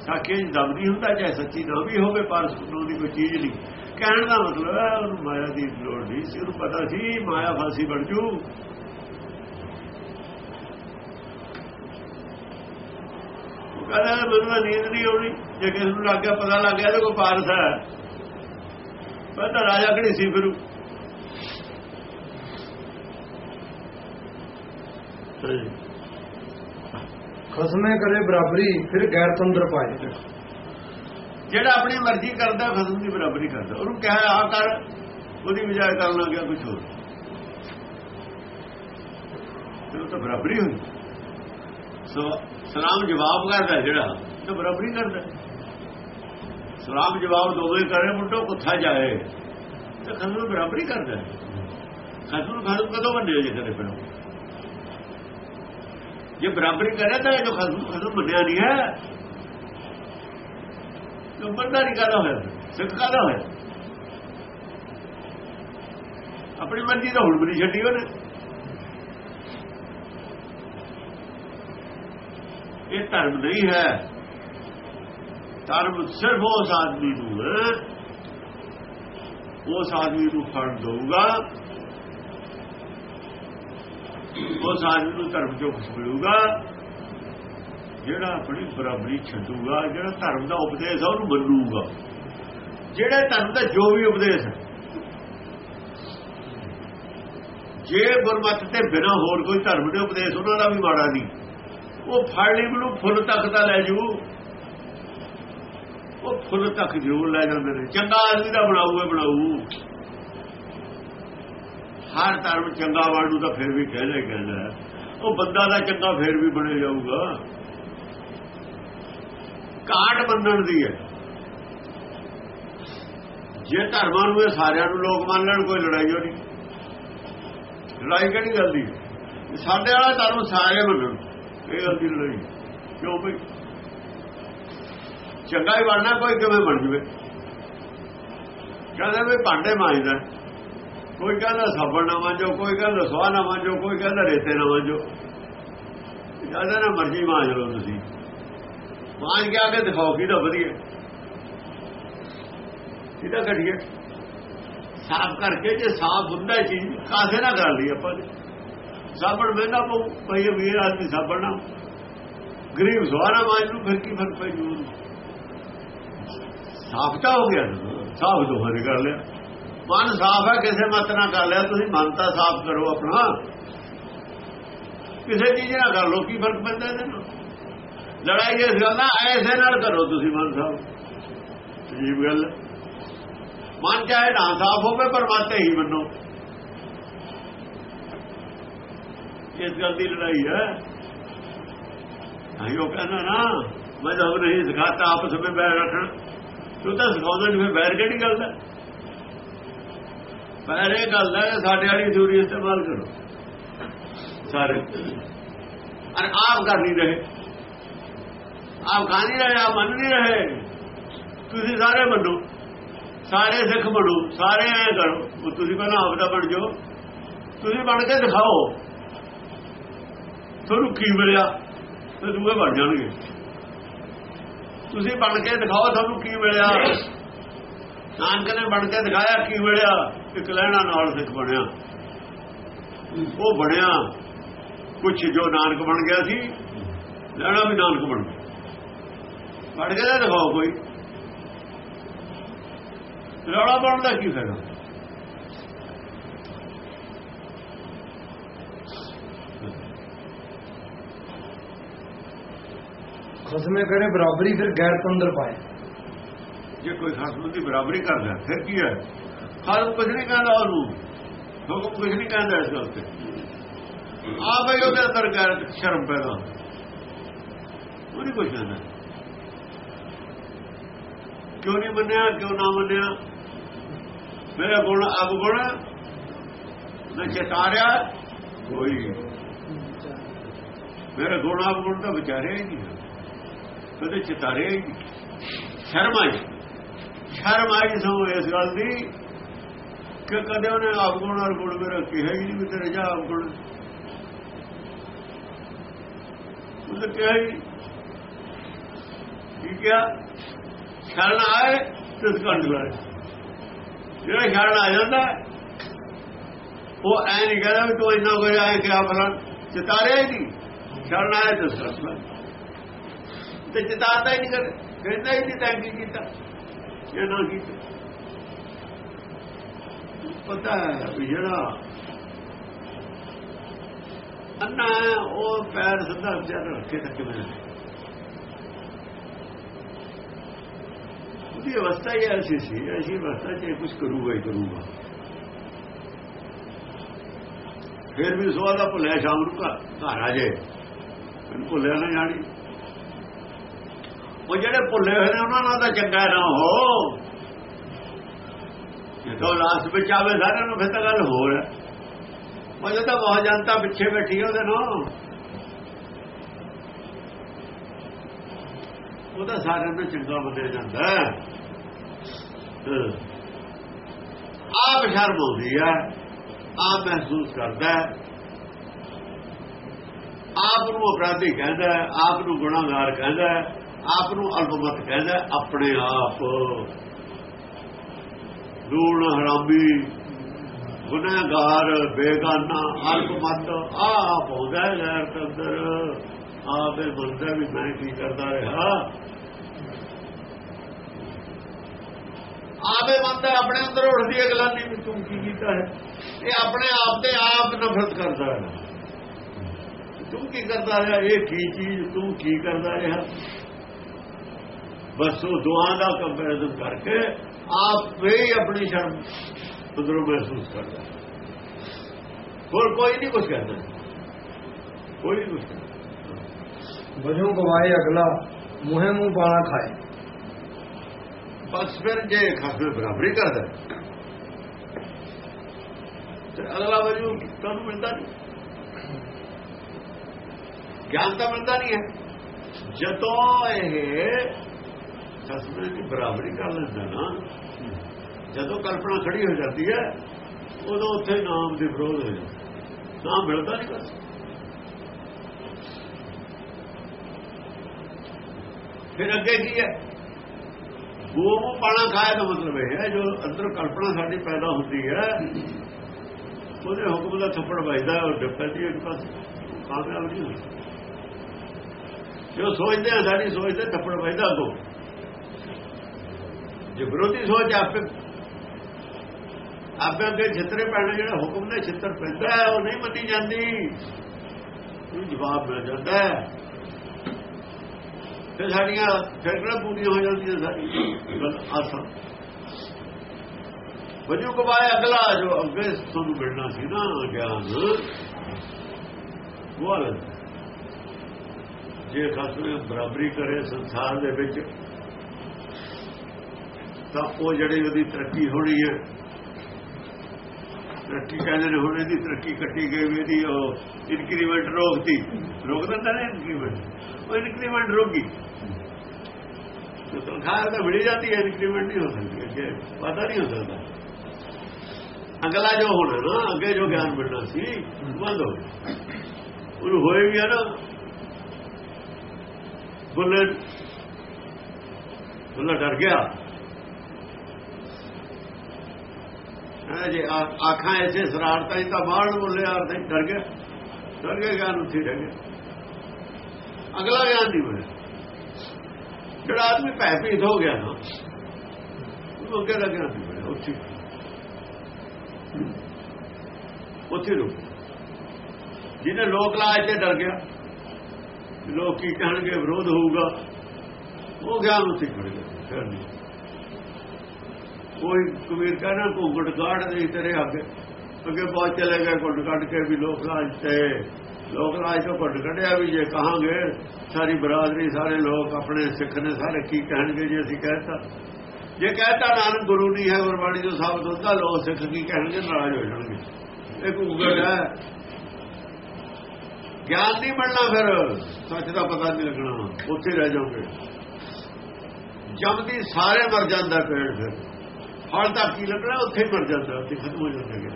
ਸਾਖੀ ਚ ਦਮ ਨਹੀਂ ਹੁੰਦਾ, ਚਾਹੇ ਸੱਚੀ ਨਾ ਵੀ ਹੋਵੇ, ਪਾਰਸ ਨੂੰ ਦੀ ਕੋਈ ਚੀਜ਼ ਨਹੀਂ। ਕਹਿਣ ਦਾ ਮਤਲਬ ਹੈ, ਉਹਨੂੰ ਮਾਇਆ ਦੀ ਲੋੜ ਨਹੀਂ ਸੀ, ਉਹਨੂੰ ਪਤਾ ਸੀ ਮਾਇਆ ਫਾਸੀ ਬਣ ਜੂ। ਕਹਿੰਦਾ ਮੈਨੂੰ ਤਾਂ ਨੀਂਦ ਨਹੀਂ ਆਉਣੀ, ਜੇ ਕਿਸੇ ਨੂੰ ਲੱਗ ਗਿਆ, ਪਤਾ ਲੱਗ ਗਿਆ ਤੇ ਕੋਈ ਪਾਰਸ ਹੈ। ਮੈਂ ਤਾਂ ਰਾਜਾ ਕਿਹੜੀ ਸੀ ਫਿਰੂ? ਖਸਮੇ ਕਰੇ ਬਰਾਬਰੀ ਫਿਰ ਗੈਰ ਤੰਦਰ ਪਾਏ। ਜਿਹੜਾ ਆਪਣੀ ਮਰਜ਼ੀ ਕਰਦਾ ਖਸਮ ਦੀ ਬਰਾਬਰੀ ਕਰਦਾ। ਉਹਨੂੰ ਕਿਹਾ ਆ ਕਰ ਉਹਦੀ ਬਜਾਏ ਕਰਨ ਲੱਗ ਗਿਆ ਕੁਝ ਹੋਰ। ਤੇ ਉਹ ਤਾਂ ਬਰਾਬਰੀ ਹੋਈ। ਸੋ ਸਲਾਮ ਜਵਾਬ ਕਰਦਾ ਜਿਹੜਾ ਤਾਂ ਬਰਾਬਰੀ ਕਰਦਾ। ਸਲਾਮ ਜਵਾਬ ਦੋਵੇਂ ਕਰੇ ਮੁੰਡੋ ਕੁੱਥਾ ਜਾਏ। ਤੇ ਖਸਮ ਬਰਾਬਰੀ ਕਰਦਾ। ਖਸਮ ਖਸਮ ਕਦੋਂ ਬੰਦੇ ਜੇ ਕਰੇ ਫਿਰ ਜੇ ਬਰਾਬਰੀ ਕਰੇ ਤਾਂ ਇਹ ਜੋ ਖਸਮ ਖਸਮ ਬੰਦਿਆ ਨਹੀਂ ਹੈ। ਨੰਬਰਦਾਰੀ ਕਾਦਾ ਹੋਇਆ? ਸਿੱਖ ਕਾਦਾ ਹੋਇਆ? ਆਪਣੀ ਮਰਜ਼ੀ ਦਾ ਹੁਣ ਵੀ ਛੱਡੀ ਉਹਨੇ। ਇਹ ਧਰਮ ਨਹੀਂ ਹੈ। ਧਰਮ ਸਿਰਫ ਉਸ ਆਦਮੀ ਨੂੰ ਹੈ। ਉਸ ਆਦਮੀ ਨੂੰ ਫੜ ਦਊਗਾ। ਉਸ ਆਦਮੀ ਨੂੰ ਧਰਮ ਚੋਂ ਮਿਲੂਗਾ ਜਿਹੜਾ ਆਪਣੀ ਬਰਾਬਰੀ ਛੱਡੂਗਾ, ਜਿਹੜਾ ਧਰਮ ਦਾ ਉਪਦੇਸ਼ ਹੈ ਉਹਨੂੰ ਮੰਨੂਗਾ। ਜਿਹੜੇ ਧਰਮ ਦਾ ਜੋ ਵੀ ਉਪਦੇਸ਼ ਹੈ ਜੇ ਗੁਰਮਤਿ ਤੇ ਬਿਨਾ ਹੋਰ ਕੋਈ ਧਰਮ ਦੇ ਉਪਦੇਸ਼ ਉਹਨਾਂ ਦਾ ਵੀ ਮਾੜਾ ਨਹੀਂ। ਉਹ ਫੜ ਲਈ ਨੂੰ ਫੁੱਲ ਤੱਕ ਦਾ ਲੈ ਜੂ ਉਹ ਫੁੱਲ ਤੱਕ ਜ਼ਰੂਰ ਲੈ ਜਾਂਦੇ ਨੇ। ਚੰਗਾ ਆਦਮੀ ਦਾ ਬਣਾਊਗਾ, ਬਣਾਊ। ਹਰ ਧਰਮ ਚੰਗਾ ਬਣ ਨੂੰ ਤਾਂ ਫਿਰ ਵੀ ਕਹਿੰਦੇ ਕਹਿੰਦਾ ਉਹ ਬੰਦਾ ਦਾ ਚੰਗਾ ਫਿਰ ਵੀ ਬਣੇ ਜਾਊਗਾ। ਕਾਟ ਬੰਨਣ ਦੀ ਹੈ। ਜੇ ਧਰਮਾਂ ਨੂੰ ਇਹ ਸਾਰਿਆਂ ਨੂੰ ਲੋਕ ਮੰਨ ਲੈਣ, ਕੋਈ ਲੜਾਈ ਹੋ ਨਹੀਂ। ਲੜਾਈ ਕਿਹੜੀ ਗੱਲ ਦੀ? ਸਾਡੇ ਵਾਲਾ ਧਰਮ ਸਾਰੇ ਮੰਨਣ। ਇਹ ਗੱਲ ਦੀ ਲੜਾਈ। ਕਿਉਂ ਭਈ ਚੰਗਾ ਹੀ ਬਣਨਾ, ਕੋਈ ਕਿਵੇਂ ਬਣ ਜਵੇ? ਕਹਿੰਦੇ ਵੀ ਭਾਂਡੇ ਮਾਂਜਦਾ। ਕੋਈ ਕਹਿੰਦਾ ਸਾਬਣ ਨਾ ਮਾਂਜੋ, ਕੋਈ ਕਹਿੰਦਾ ਸਵਾਹ ਨਾ ਮਾਂਜੋ, ਕੋਈ ਕਹਿੰਦਾ ਰੇਤੇ ਨਾ ਮਾਂਜੋ। ਜ਼ਿਆਦਾ ਨਾ ਮਰਜ਼ੀ ਮਾਂਜ ਲਓ ਤੁਸੀਂ। ਮਾਂਜ ਕੇ ਆ ਕੇ ਦਿਖਾਓ ਕਿਹਦਾ ਵਧੀਆ। ਕਿਹਦਾ ਘਟੀਆ। ਸਾਫ਼ ਕਰਕੇ ਜੇ ਸਾਫ਼ ਹੁੰਦਾ ਚੀਜ਼, ਕਾਸੇ ਨਾ ਕਰ ਲਈ ਆਪਾਂ ਨੇ। ਸਾਬਣ ਮਹਿੰਗਾ ਪਊ, ਭਈ ਵੀਰ ਆਦਮੀ ਸਾਬਣ ਨਾ। ਗਰੀਬ ਸਵਾਰਾ ਮਾਂਜ ਨੂੰ ਫਿਰ ਕੀ ਫ਼ਰਕ ਪੈ ਜੂ ਸਾਫ਼ ਤਾਂ ਹੋ ਗਿਆ, ਸਾਫ਼ ਦੋਹਾਂ ਨੇ ਕਰ ਲਿਆ। ਮਨ ਸਾਫ਼ ਹੈ, ਕਿਸੇ ਮਤ ਨਾਲ ਕਰ ਲਿਆ, ਤੁਸੀਂ ਮਨ ਤਾਂ ਸਾਫ਼ ਕਰੋ ਆਪਣਾ। ਕਿਸੇ ਚੀਜ਼ ਨਾਲ ਕਰ ਲੋ ਕੀ ਫ਼ਰਕ ਪੈਂਦਾ ਇਹਦੇ ਨਾਲ? ਲੜਾਈ ਇਸ ਗੱਲ ਨਾਲ, ਐਸੇ ਨਾਲ ਕਰੋ ਤੁਸੀਂ ਮਨ ਸਾਫ਼। ਅਜੀਬ ਗੱਲ ਮਨ ਚਾਹੇ ਨਾ ਸਾਫ਼ ਹੋਵੇ, ਪਰ ਮਨ ਤੇ ਹੀ ਮੰਨੋ। ਇਸ ਗੱਲ ਦੀ ਲੜਾਈ ਹੈ। ਆਇਓ ਕਹਿੰਦਾ ਨਾ, ਮੈਂ ਤਾਂ ਨਹੀਂ ਸਿਖਾਤਾ ਆਪਸ ਵਿੱਚ ਬੈਰ ਰੱਖਣਾ ਤੂੰ ਤਾਂ ਸਿਖਾਉਂਦਾ ਨਹੀਂ ਫਿਰ ਬੈਰ ਕਿਹੜੀ ਗੱਲ ਦਾ ਬੈਰ ਇਹ ਗੱਲ ਹੈ ਸਾਡੇ ਵਾਲੀ ਥਿਊਰੀ ਇਸਤੇਮਾਲ ਕਰੋ। ਸਾਰੇ। ਅਰ ਆਪ ਕਰ ਨਹੀਂ ਰਹੇ। ਆਪ ਗਾ ਨਹੀਂ ਰਹੇ, ਆਪ ਮੰਨ ਨਹੀਂ ਰਹੇ। ਤੁਸੀਂ ਸਾਰੇ ਮੰਨੋ। ਸਾਰੇ ਸਿੱਖ ਬਣੋ, ਸਾਰੇ ਐ ਕਰੋ। ਤੁਸੀਂ ਪਹਿਲਾਂ ਆਪ ਦਾ ਬਣ ਜਾਓ। ਤੁਸੀਂ ਬਣ ਕੇ ਦਿਖਾਓ। ਤੁਹਾਨੂੰ ਕੀ ਮਿਲਿਆ? ਤੇ ਦੂਏ ਬਣ ਜਾਣਗੇ। ਤੁਸੀਂ ਬਣ ਕੇ ਦਿਖਾਓ ਤੁਹਾਨੂੰ ਕੀ ਮਿਲਿਆ? ਨਾਨਕ ਨੇ ਬਣ ਕੇ ਦਿਖਾਇਆ ਕੀ ਮਿਲਿਆ? ਇੱਕ ਲੈਣਾ ਨਾਲ ਸਿੱਖ ਬਣਿਆ। ਉਹ ਬਣਿਆ। ਕੁਝ ਜੋ ਨਾਨਕ ਬਣ ਗਿਆ ਸੀ ਲੈਣਾ ਵੀ ਨਾਨਕ ਬਣ ਗਿਆ। ਬਣ ਕੇ ਦਿਖਾਓ ਕੋਈ। ਰੌਲਾ ਪਾਉਣ ਦਾ ਕੀ ਫਾਇਦਾ? ਖਸਮੇ ਕਰੇ ਬਰਾਬਰੀ ਫਿਰ ਗੈਰ ਤੰਦਰ ਪਾਏ। ਜੇ ਕੋਈ ਖਸਮ ਦੀ ਬਰਾਬਰੀ ਕਰਦਾ ਫਿਰ ਕੀ ਹੈ? ਹਰ ਕੁਝ ਨਹੀਂ ਕਹਿੰਦਾ ਉਹਨੂੰ। ਹੁਕਮ ਕੁਝ ਨਹੀਂ ਕਹਿੰਦਾ ਇਸ ਗੱਲ ਤੇ। ਆ ਬਈ ਉਹਦੇ ਅੰਦਰ ਗੈਰ ਸ਼ਰਮ ਪੈਦਾ ਉਹ ਨਹੀਂ ਕੁਝ ਕਹਿੰਦਾ ਕਿਉਂ ਨਹੀਂ ਮੰਨਿਆ, ਕਿਉਂ ਨਾ ਮੰਨਿਆ? ਮੇਰਾ ਗੁਣ ਅਵਗੁਣ ਮੈਂ ਚਿਤਾਰਿਆ ਕੋਈ ਮੇਰਾ ਗੁਣ ਅਵਗੁਣ ਤਾਂ ਵਿਚਾਰਿਆ ਹੀ ਨਹੀਂ ਕਦੇ ਚਿਤਾਰਿਆ ਹੀ ਨਹੀਂ। ਸ਼ਰਮ ਆਈ। ਸ਼ਰਮ ਆਈ ਸੋ ਇਸ ਗੱਲ ਦੀ। ਕਿ ਕਦੇ ਉਹਨੇ ਅਵਗੁਣ ਔਰ ਗੁਣ ਮੇਰਾ ਕਿਹਾ ਹੀ ਨਹੀਂ ਵੀ ਤੇਰੇ ਜਾ ਅਵਗੁਣ ਉਹਨੇ ਕਿਹਾ ਹੀ, ਕੀ ਕਿਹਾ? ਸ਼ਰਨ ਆਏ ਤਿਸ ਕੰਡ ਲਾਏ ਜਿਹੜਾ ਸ਼ਰਨ ਆ ਜਾਂਦਾ, ਉਹ ਐ ਨਹੀਂ ਕਹਿੰਦਾ ਵੀ ਤੂੰ ਇੰਨਾ ਕੋਈ ਆਏ ਕਿ ਆ ਫਲਾਂ ਚਿਤਾਰਿਆ ਹੀ ਨਹੀਂ। ਸ਼ਰਨ ਆਏ ਤਿਸ ਕੰਡ ਲਾਏ ਤੇ ਚਿਤਾਰਦਾ ਹੀ ਨਹੀਂ ਕਰ। ਕਹਿੰਦਾ ਹੀ ਨਹੀਂ ਤੈਂ ਕੀ ਕੀਤਾ। ਇਹ ਨਾ ਕੀਤਾ। ਪਤਾ ਹੈ ਵੀ ਜਿਹੜਾ ਅੰਨਾ ਹੈ, ਉਹ ਪੈਰ ਸਿੱਧਾ ਵਿਚਾਰ ਰੱਖੇ ਤਾਂ ਉਹਦੀ ਅਵਸਥਾ ਹੀ ਐਸੀ ਸੀ ਐਸੀ ਅਵਸਥਾ ਚ ਕੁਝ ਕਰੂਗਾ ਹੀ ਕਰੂਗਾ। ਫਿਰ ਵੀ ਸੋਆ ਦਾ ਭੁੱਲਿਆ ਸ਼ਾਮ ਨੂੰ ਘਰ ਘਰ ਆ ਜੇ। ਮੈਨੂੰ ਭੁੱਲਿਆ ਨਾ ਜਾਣੀ। ਉਹ ਜਿਹੜੇ ਭੁੱਲੇ ਹੋਏ ਨੇ ਉਹਨਾਂ ਨਾਲ ਤਾਂ ਚੰਗਾ ਨਾ ਹੋ। ਜਦੋਂ ਲਾਸਟ ਵਿੱਚ ਆਵੇ, ਸਾਰਿਆਂ ਨੂੰ ਫਿਰ ਤਾਂ ਗੱਲ ਹੋਰ ਹੈ। ਉਹ ਜਦੋਂ ਤਾਂ ਬਹੁਤ ਜਨਤਾ ਪਿੱਛੇ ਬੈਠੀ ਹੈ ਉਹਦੇ ਨਾਲ। ਉਹਦਾ ਸਾਰਿਆਂ ਨੂੰ ਚੰਗਾ ਮੰਨਿਆ ਜਾਂਦਾ ਆਪ ਸ਼ਰਮ ਆਉਂਦੀ ਹੈ। ਆਪ ਮਹਿਸੂਸ ਕਰਦਾ ਹੈ। ਆਪ ਨੂੰ ਅਪਰਾਧੀ ਕਹਿੰਦਾ ਆਪ ਨੂੰ ਗੁਨਾਹਗਾਰ ਕਹਿੰਦਾ ਆਪ ਨੂੰ ਅਲਪਮਤ ਕਹਿੰਦਾ ਆਪਣੇ ਆਪ। ਲੂਣ, ਹਰਾਮੀ, ਗੁਨਾਹਗਾਰ, ਬੇਗਾਨਾ ਅਲਪਮਤ ਆਪ ਹੁੰਦਾ ਹੈ ਗੈਰ ਤੰਦਰ ਆਪੇ ਬੰਦਾ ਵੀ ਮੈਂ ਕੀ ਕਰਦਾ ਰਿਹਾ। ਆਪੇ ਬੰਦਾ ਆਪਣੇ ਅੰਦਰ ਉੱਠਦੀ ਹੈ ਗਲਾਨੀ ਵੀ ਤੂੰ ਕੀ ਕੀਤਾ ਹੈ? ਇਹ ਆਪਣੇ ਆਪ ਤੇ ਆਪ ਨਫ਼ਰਤ ਕਰਦਾ ਹੈ। ਤੂੰ ਕੀ ਕਰਦਾ ਰਿਹਾ? ਇਹ ਕੀ ਚੀਜ਼ ਤੂੰ ਕੀ ਕਰਦਾ ਰਿਹਾ? ਬਸ ਉਹ ਦੁਆ ਦਾ ਕੰਪੈਰੀਜ਼ਨ ਕਰਕੇ ਆਪ ਵੀ ਆਪਣੀ ਸ਼ਰਮ ਅੰਦਰੋਂ ਮਹਿਸੂਸ ਕਰਦਾ ਹੋਰ ਕੋਈ ਨਹੀਂ ਕੁਝ ਕਹਿੰਦਾ ਕੋਈ ਨਹੀਂ ਕੁਝ ਕਹਿੰਦਾ ਵਜੋਂ ਗਵਾਏ ਅਗਲਾ ਮੁਹੇ ਮੂੰਹ ਪਾਣਾ ਖਾਏ ਬਸ ਫਿਰ ਜੇ ਖਾਸੇ ਬਰਾਬਰੀ ਕਰਦਾ ਤੇ ਅਗਲਾ ਵਜੂ ਤੁਹਾਨੂੰ ਮਿਲਦਾ ਨਹੀਂ ਗਿਆਨ ਤਾਂ ਮਿਲਦਾ ਨਹੀਂ ਹੈ ਜਦੋਂ ਇਹ ਖਸਮੇ ਦੀ ਬਰਾਬਰੀ ਕਰ ਲੈਂਦਾ ਨਾ ਜਦੋਂ ਕਲਪਨਾ ਖੜੀ ਹੋ ਜਾਂਦੀ ਹੈ, ਉਦੋਂ ਉੱਥੇ ਨਾਮ ਦੇ ਵਿਰੋਧ ਹੋ ਜਾਂਦਾ ਨਾਮ ਮਿਲਦਾ ਨਹੀਂ ਬਸ। ਫਿਰ ਅੱਗੇ ਕੀ ਹੈ? ਗੋਮ ਪਾਣਾ ਖਾਇਆ ਦਾ ਮਤਲਬ ਇਹ ਹੈ, ਜੋ ਅੰਦਰ ਕਲਪਨਾ ਸਾਡੀ ਪੈਦਾ ਹੁੰਦੀ ਹੈ, ਉਹਦੇ ਹੁਕਮ ਦਾ ਥੱਪੜ ਵੱਜਦਾ ਉਹ ਡੱਪਦੀ ਇੱਕ ਪਾਸੇ। ਕਾਮਯਾਬ ਨਹੀਂ ਹੁੰਦਾ। ਜੋ ਸੋਚਦੇ ਆ, ਸਾਡੀ ਸੋਚ ਤੇ ਥੱਪੜ ਵੱਜਦਾ ਅੱਗੋਂ। ਜੇ ਵਿਰੋਧੀ ਸੋਚ ਆਪੇ ਆਪੇ ਅੱਗੇ ਛਿੱਤਰੇ ਪੈਣੇ, ਜਿਹੜਾ ਹੁਕਮ ਦੇ ਛਿੱਤਰ ਪੈਂਦਾ ਉਹ ਨਹੀਂ ਮੰਨੀ ਜਾਂਦੀ। ਉਹ ਜਵਾਬ ਮਿਲ ਜਾਂਦਾ ਹੈ। ਫਿਰ ਸਾਡੀਆਂ ਫੈਕਟਰਾਂ ਪੂਰੀਆਂ ਹੋ ਜਾਂਦੀਆਂ ਸਾਡੀ ਗੱਲ ਆਸਾਂ। ਵਜੂ ਕਮਾਏ ਅਗਲਾ, ਜੋ ਅੱਗੇ ਤੁਹਾਨੂੰ ਮਿਲਣਾ ਸੀ ਨਾ, ਗਿਆਨ। ਉਹ ਜੇ ਖਸਮੇ ਬਰਾਬਰੀ ਕਰੇ ਸੰਸਾਰ ਦੇ ਵਿੱਚ ਤਾਂ ਉਹ ਜਿਹੜੀ ਉਹਦੀ ਤਰੱਕੀ ਹੋਣੀ ਹੈ, ਤਰੱਕੀ ਕਹਿੰਦੇ ਨੇ ਹੁਣ ਇਹਦੀ ਤਰੱਕੀ ਕੱਟੀ ਗਈ ਵੀ ਇਹਦੀ ਉਹ ਇਨਕਰੀਮੈਂਟ ਰੋਕਤੀ। ਰੋਕ ਦਿੰਦਾ ਨੇ ਇਨਕਰੀਮੈਂਟ ਉਹ ਇਨਕਰੀਮੈਂਟ ਰੋਕੀ। ਤਨਖਾਹ ਤਾਂ ਮਿਲ ਜਾਂਦੀ ਹੈ ਇਨਕਰੀਮੈਂਟ ਨਹੀਂ ਹੋ ਸਕਦੀ ਅੱਗੇ ਪਤਾ ਨਹੀਂ ਹੋ ਸਕਦਾ। ਅਗਲਾ ਜੋ ਹੋਣਾ ਨਾ, ਅੱਗੇ ਜੋ ਗਿਆਨ ਮਿਲਣਾ ਸੀ, ਬੰਦ ਹੋ ਗਿਆ। ਉਹ ਹੋਏ ਵੀ ਆ ਨਾ ਬੁੱਲੇ ਬੁੱਲਾ ਡਰ ਗਿਆ ਹਾਂ ਜੇ ਆਖਾਂ ਐਸੇ ਸਰਾਰਤਾਂ ਹੀ ਤਾਂ ਬਾਹਰ ਬੁੱਲੇ ਆਰ ਤੇ ਡਰ ਗਿਆ। ਡਰ ਗਿਆ ਗਿਆਨ ਉੱਥੇ ਰਹਿ ਗਿਆ। ਅਗਲਾ ਗਿਆਨ ਨਹੀਂ ਮਿਲਿਆ ਜਿਹੜਾ ਆਦਮੀ ਭੈ ਭੀਤ ਹੋ ਗਿਆ ਨਾ ਉਹ ਅੱਗੇ ਲੱਗਿਆ ਨਹੀਂ ਮਿਲਿਆ ਉੱਥੇ। ਉੱਥੇ ਰੁਕ ਜਿਹਨੇ ਲੋਕ ਲਾਜ ਤੇ ਡਰ ਗਿਆ। ਲੋਕ ਕੀ ਕਹਿਣਗੇ, ਵਿਰੋਧ ਹੋਊਗਾ। ਉਹ ਗਿਆਨ ਉੱਥੇ ਖੜ ਗਿਆ। ਫਿਰ ਨਹੀਂ। ਕੋਈ ਕਬੀਰ ਕਹਿੰਦਾ ਘੁੰਗਟ ਕਾੜ ਦੇ ਤੇਰੇ ਅੱਗੇ। ਅੱਗੇ ਬਹੁਤ ਚਲੇ ਗਏ ਘੁੰਡ ਕੱਢ ਕੇ ਵੀ ਲੋਕ ਰਾਜ ਤੇ। ਲੋਕ ਰਾਜ ਤੋਂ ਘੁੰਡ ਕੱਢਿਆ ਵੀ ਜੇ ਕਹਾਂਗੇ, ਸਾਰੀ ਬਰਾਦਰੀ, ਸਾਰੇ ਲੋਕ ਆਪਣੇ ਸਿੱਖ ਨੇ, ਸਾਰੇ ਕੀ ਕਹਿਣਗੇ ਜੇ ਅਸੀਂ ਕਹਿਤਾ। ਜੇ ਕਹਿਤਾ ਨਾਨਕ ਗੁਰੂ ਨਹੀਂ ਹੈ, ਗੁਰਬਾਣੀ ਤੋਂ ਸਾਬਤ ਹੁੰਦਾ ਲੋਕ ਸਿੱਖ ਕੀ ਕਹਿਣਗੇ? ਨਾਰਾਜ਼ ਹੋ ਜਾਣਗੇ। ਇਹ ਘੁੰਗਟ ਹੈ। ਗਿਆਨ ਨਹੀਂ ਬਣਨਾ ਫਿਰ। ਸੱਚ ਦਾ ਪਤਾ ਨਹੀਂ ਲੱਗਣਾ। ਉੱਥੇ ਰਹਿ ਜਾਓਗੇ। ਜਮਦੀ ਸਾਰੇ ਮਰ ਜਾਂਦਾ ਪੇੜ ਫਿਰ। ਫਲ ਤਾਂ ਕੀ ਲੱਗਣਾ ਉੱਥੇ ਮਰ ਜਾਂਦਾ, ਉੱਥੇ ਖਤਮ ਹੋ ਜਾਂਦਾ ਗਿਆ।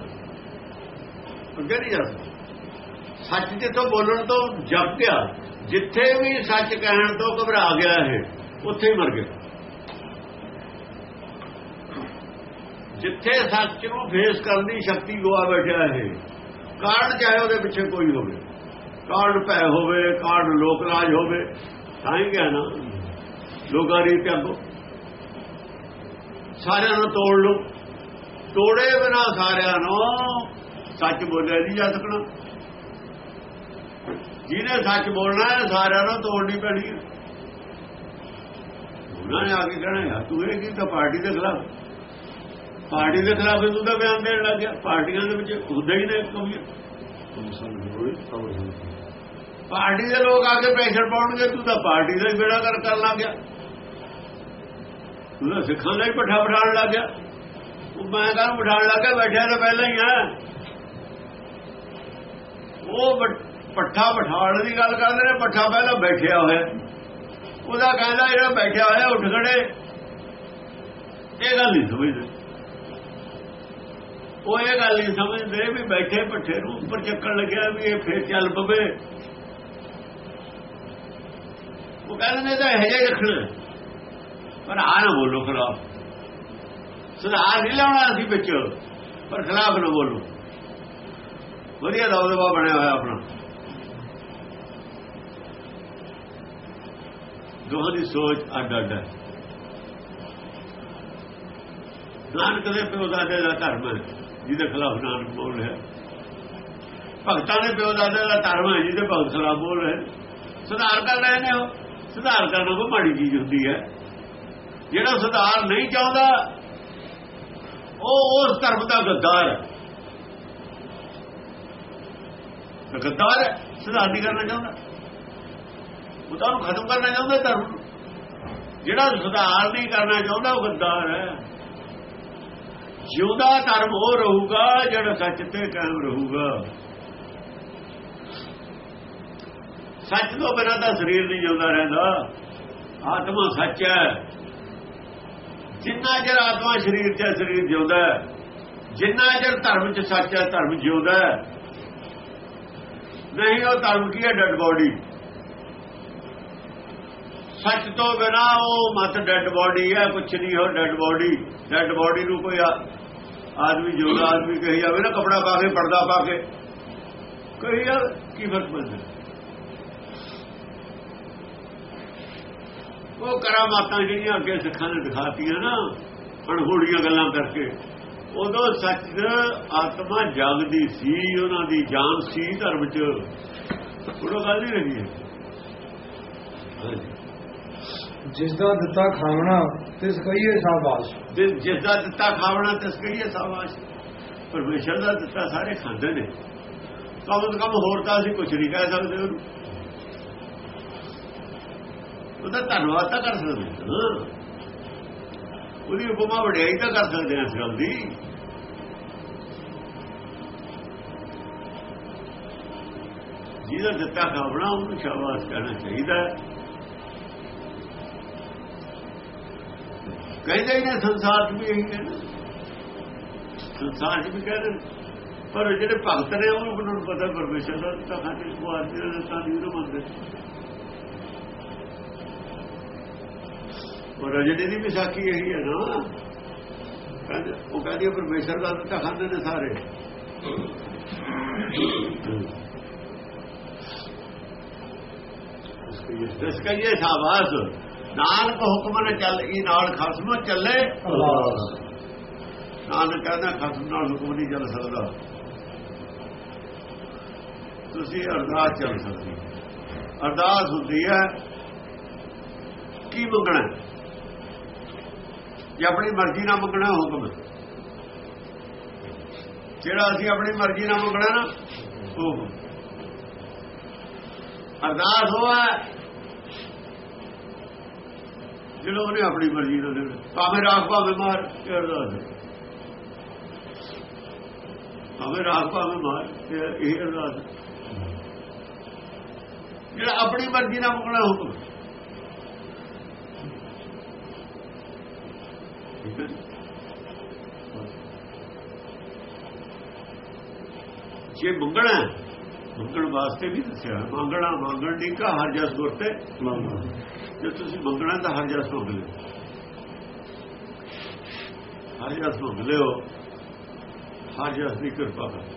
ਅੱਗੇ ਨਹੀਂ ਜਾਂਦਾ। ਸੱਚ ਜਿੱਥੋਂ ਬੋਲਣ ਤੋਂ ਜਪ ਗਿਆ, ਜਿੱਥੇ ਵੀ ਸੱਚ ਕਹਿਣ ਤੋਂ ਘਬਰਾ ਗਿਆ ਹੈ ਉੱਥੇ ਹੀ ਮਰ ਗਿਆ। ਜਿੱਥੇ ਸੱਚ ਨੂੰ ਫੇਸ ਕਰਨ ਦੀ ਸ਼ਕਤੀ ਗਵਾ ਬੈਠਿਆ ਹੈ ਕਾਰਨ ਚਾਹੇ ਉਹਦੇ ਪਿੱਛੇ ਕੋਈ ਹੋਵੇ ਕਾਰਨ ਭੈ ਹੋਵੇ ਕਾਰਨ ਲੋਕ ਰਾਜ ਹੋਵੇ, ਤਾਂ ਹੀ ਕਹਿਣਾ, ਲੋਕਾਂ ਦੀ ਤਿਆਗੋ ਸਾਰਿਆਂ ਨੂੰ ਤੋੜ ਲੋ ਤੋੜੇ ਬਿਨਾ ਸਾਰਿਆਂ ਨੂੰ ਸੱਚ ਬੋਲਿਆ ਨਹੀਂ ਜਾ ਸਕਣਾ। ਜਿਹਨੇ ਸੱਚ ਬੋਲਣਾ ਹੈ ਸਾਰਿਆਂ ਨੂੰ ਤੋੜਨੀ ਪੈਣੀ ਹੈ। ਉਹਨਾਂ ਨੇ ਆ ਕੇ ਕਹਿਣਾ ਯਾਰ ਤੂੰ ਇਹ ਕੀ ਤਾਂ ਪਾਰਟੀ ਦੇ ਖਿਲਾਫ? ਪਾਰਟੀ ਦੇ ਖਿਲਾਫ ਤੂੰ ਤਾਂ ਬਿਆਨ ਦੇਣ ਲੱਗ ਗਿਆ। ਪਾਰਟੀਆਂ ਦੇ ਵਿੱਚ ਹੁੰਦਾ ਹੀ ਨੇ ਕਮੀ ਪਾਰਟੀ ਦੇ ਲੋਕ ਆ ਕੇ ਪ੍ਰੈਸ਼ਰ ਪਾਉਣਗੇ ਤੂੰ ਤਾਂ ਪਾਰਟੀ ਦਾ ਹੀ ਬੇੜਾ ਕਰ ਕਰਨ ਲੱਗ ਗਿਆ। ਤੂੰ ਸਿੱਖਾਂ ਦਾ ਹੀ ਪੱਠਾ ਬਿਠਾਉਣ ਲੱਗ ਗਿਆ। ਉਹ ਮੈਂ ਕਹਾਂ ਬਿਠਾਉਣ ਲੱਗ ਗਿਆ, ਬੈਠਿਆ ਤਾਂ ਪਹਿਲਾਂ ਹੀ ਆ। ਉਹ ਪੱਠਾ ਬਿਠਾਉਣ ਦੀ ਗੱਲ ਕਰਦੇ ਨੇ, ਪੱਠਾ ਪਹਿਲਾਂ ਬੈਠਿਆ ਹੋਇਆ। ਉਹਦਾ ਕਹਿੰਦਾ ਜਿਹੜਾ ਬੈਠਿਆ ਹੋਇਆ, ਉੱਠ ਖੜੇ। ਇਹ ਗੱਲ ਨਹੀਂ ਸਮਝਦੇ। ਉਹ ਇਹ ਗੱਲ ਨਹੀਂ ਸਮਝਦੇ ਵੀ ਬੈਠੇ ਪੱਠੇ ਨੂੰ ਉੱਪਰ ਚੱਕਣ ਲੱਗਿਆ ਵੀ ਇਹ ਫੇਰ ਚੱਲ ਪਵੇ। ਉਹ ਕਹਿੰਦੇ ਨੇ ਤਾਂ ਇਹ ਜਿਹਾ ਰੱਖਣਾ। ਪਰ ਆ ਨਾ ਬੋਲੋ ਖਿਲਾਫ। ਸੁਧਾਰ ਨਹੀਂ ਲਾਉਣਾ ਅਸੀਂ ਵਿੱਚ, ਪਰ ਖਿਲਾਫ ਨਾ ਬੋਲੋ। ਵਧੀਆ ਦਬਦਬਾ ਬਣਿਆ ਹੋਇਆ ਆਪਣਾ। ਦੋਹਾਂ ਦੀ ਸੋਚ ਅੱਡ ਅੱਡ ਹੈ। ਨਾਨਕ ਦੇ ਪਿਓ ਦਾਦੇ ਦਾ ਧਰਮ ਹੈ, ਜਿਹਦੇ ਖਿਲਾਫ ਨਾਨਕ ਬੋਲ ਰਿਹਾ। ਭਗਤਾਂ ਦੇ ਪਿਓ ਦਾਦੇ ਦਾ ਧਰਮ ਹੈ, ਜਿਹਦੇ ਭਗਤ ਖਿਲਾਫ ਬੋਲ ਰਹੇ। ਸੁਧਾਰ ਕਰ ਰਹੇ ਨੇ ਉਹ। ਸੁਧਾਰ ਕਰਨਾ ਕੋਈ ਮਾੜੀ ਚੀਜ਼ ਹੁੰਦੀ ਹੈ। ਜਿਹੜਾ ਸੁਧਾਰ ਨਹੀਂ ਚਾਹੁੰਦਾ, ਉਹ ਉਸ ਧਰਮ ਦਾ ਗੱਦਾਰ ਹੈ। ਗੱਦਾਰ ਹੈ ਸੁਧਾਰ ਨਹੀਂ ਕਰਨਾ ਚਾਹੁੰਦਾ। ਉਹ ਤਾਂ ਖਤਮ ਕਰਨਾ ਚਾਹੁੰਦਾ ਧਰਮ ਜਿਹੜਾ ਸੁਧਾਰ ਨਹੀਂ ਕਰਨਾ ਚਾਹੁੰਦਾ, ਉਹ ਗੱਦਾਰ ਹੈ। ਜਿਉਂਦਾ ਧਰਮ ਉਹ ਰਹੂਗਾ, ਜਿਹੜਾ ਸੱਚ ਤੇ ਕਾਇਮ ਰਹੂਗਾ। ਸੱਚ ਤੋਂ ਬਿਨਾਂ ਤਾਂ ਸਰੀਰ ਨਹੀਂ ਜਿਉਂਦਾ ਰਹਿੰਦਾ। ਆਤਮਾ ਸੱਚ ਹੈ। ਜਿੰਨਾ ਚਿਰ ਆਤਮਾ ਸਰੀਰ 'ਚ ਹੈ, ਸਰੀਰ ਜਿਉਂਦਾ ਜਿੰਨਾ ਚਿਰ ਧਰਮ 'ਚ ਸੱਚ ਹੈ ਧਰਮ ਜਿਉਂਦਾ ਨਹੀਂ ਉਹ ਧਰਮ ਕੀ ਹੈ ਡੈਡ ਬੋਡੀ ਸੱਚ ਤੋਂ ਬਿਨਾ ਉਹ ਮਤ ਡੈਡ ਬੋਡੀ ਹੈ ਕੁਛ ਨਹੀਂ ਹੋ ਡੈਡ ਬੋਡੀ ਡੈਡ ਬੋਡੀ ਨੂੰ ਕੋਈ ਆਦਮੀ ਜਿਉਂਦਾ ਆਦਮੀ ਕਹੀ ਜਾਵੇ ਨਾ ਕਪੜਾ ਪਾ ਕੇ ਪਰਦਾ ਪਾ ਕੇ। ਕਹੀ ਯਾਰ ਕੀ ਫ਼ਰਕ ਪੈਂਦਾ? ਉਹ ਕਰਾਮਾਤਾਂ ਜਿਹੜੀਆਂ ਅੱਗੇ ਸਿੱਖਾਂ ਨੇ ਦਿਖਾਤੀਆਂ ਨਾ ਅਣਹੋੜੀਆਂ ਗੱਲਾਂ ਕਰਕੇ। ਉਦੋਂ ਸੱਚ ਆਤਮਾ ਜਾਗਦੀ ਸੀ ਉਹਨਾਂ ਦੀ ਜਾਨ ਸੀ ਧਰਮ ਚ। ਉਹ ਗੱਲ ਨਹੀਂ ਰਹੀ। ਜਿਸ ਦਾ ਦਿੱਤਾ ਖਾਵਣਾ ਤਿਸ ਕਹੀਏ ਸਾਬਾਸ਼। ਜਿਸ ਜਿਸ ਦਾ ਦਿੱਤਾ ਖਾਵਣਾ ਤਿਸ ਕਹੀਏ ਸਾਬਾਸ਼। ਪਰਮੇਸ਼ਰ ਦਾ ਦਿੱਤਾ ਸਾਰੇ ਖਾਂਦੇ ਨੇ। ਕਮ ਤੋਂ ਕਮ ਹੋਰ ਤਾਂ ਅਸੀਂ ਕੁਝ ਨਹੀਂ ਕਹਿ ਸਕਦੇ ਉਹਨੂੰ। ਉਹਦਾ ਧੰਨਵਾਦ ਤਾਂ ਕਰ ਸਕਦੇ ਹਾਂ। ਉਹਦੀ ਉਪਮਾ ਵਡਿਆਈ ਤਾਂ ਕਰ ਸਕਦੇ ਹਾਂ ਇਸ ਗੱਲ ਦੀ। ਜਿਹਦਾ ਦਿੱਤਾ ਖਾਵਣਾ ਉਹਨੂੰ ਸ਼ਾਬਾਸ਼ ਕਹਿਣਾ ਚਾਹੀਦਾ ਕਹਿੰਦੇ ਨੇ ਸੰਸਾਰ 'ਚ ਵੀ ਇਹੀ ਕਹਿੰਦੇ ਸੰਸਾਰ 'ਚ ਵੀ ਕਹਿੰਦੇ ਨੇ। ਪਰ ਜਿਹੜੇ ਭਗਤ ਨੇ ਉਹ ਉਹਨਾਂ ਨੂੰ ਪਤਾ ਪਰਮੇਸ਼ਰ ਦਾ ਤਾਂ ਖਾਤੇ ਕੋ ਆਦਮੀ ਦਾ ਤਾਂ ਨਹੀਂ ਮੰਨਦੇ। ਉਹ ਰਜਨੀ ਦੀ ਵਿਸਾਖੀ ਇਹੀ ਹੈ ਨਾ। ਕਹਿੰਦੇ ਉਹ ਕਹਿੰਦੀ ਹੈ ਪਰਮੇਸ਼ਰ ਦਾ ਤਾਂ ਖਾਂਦੇ ਨੇ ਸਾਰੇ। ਇਸ ਕਹੀਏ ਸ਼ਾਬਾਸ਼। ਨਾਨਕ ਹੁਕਮ ਨੇ ਚੱਲ ਇਹ ਨਾਲ ਖਸਮ ਚੱਲੇ। ਨਾਨਕ ਕਹਿੰਦਾ, ਖਸਮ ਨਾਲ ਹੁਕਮ ਨਹੀਂ ਚੱਲ ਸਕਦਾ। ਤੁਸੀਂ ਅਰਦਾਸ ਚੱਲ ਸਕਦੀ। ਅਰਦਾਸ ਹੁੰਦੀ ਹੈ, ਕੀ ਮੰਗਣਾ ਜੇ ਆਪਣੀ ਮਰਜ਼ੀ ਨਾਲ ਮੰਗਣਾ ਹੁਕਮ ਜਿਹੜਾ ਅਸੀਂ ਆਪਣੀ ਮਰਜ਼ੀ ਨਾਲ ਮੰਗਣਾ ਨਾ, ਉਹ ਹੁਕਮ। ਅਰਦਾਸ ਹੋਆ ਜਿਹੜਾ ਉਹਨੇ ਆਪਣੀ ਮਰਜ਼ੀ ਨਾਲ ਦੇਣਾ। ਭਾਵੇਂ ਰਾਖ ਭਾਵੇਂ ਮਾਰ, ਇਹ ਅਰਦਾਸ ਹੈ। ਭਾਵੇਂ ਰਾਖ ਭਾਵੇਂ ਮਾਰ, ਇਹ ਅਰਦਾਸ ਜਿਹੜਾ ਆਪਣੀ ਮਰਜ਼ੀ ਨਾਲ ਮੰਗਣਾ ਹੁਕਮ ਠੀਕ ਹੈ ਜੇ ਮੰਗਣਾ ਮੰਗਣ ਵਾਸਤੇ ਵੀ ਦੱਸਿਆ ਮੰਗਣਾ ਮੰਗਣ ਦੀ ਕਾ ਹਰ ਜਸ ਗੁਰ ਤੇ ਜੇ ਤੁਸੀਂ ਮੰਗਣਾ ਤਾਂ ਹਰ ਜਸ ਮੰਗ ਲਿਓ ਹਰ ਜਸ ਮੰਗ ਲਿਓ ਹਰ ਜਸ ਦੀ ਕਿਰਪਾ ਕਰ।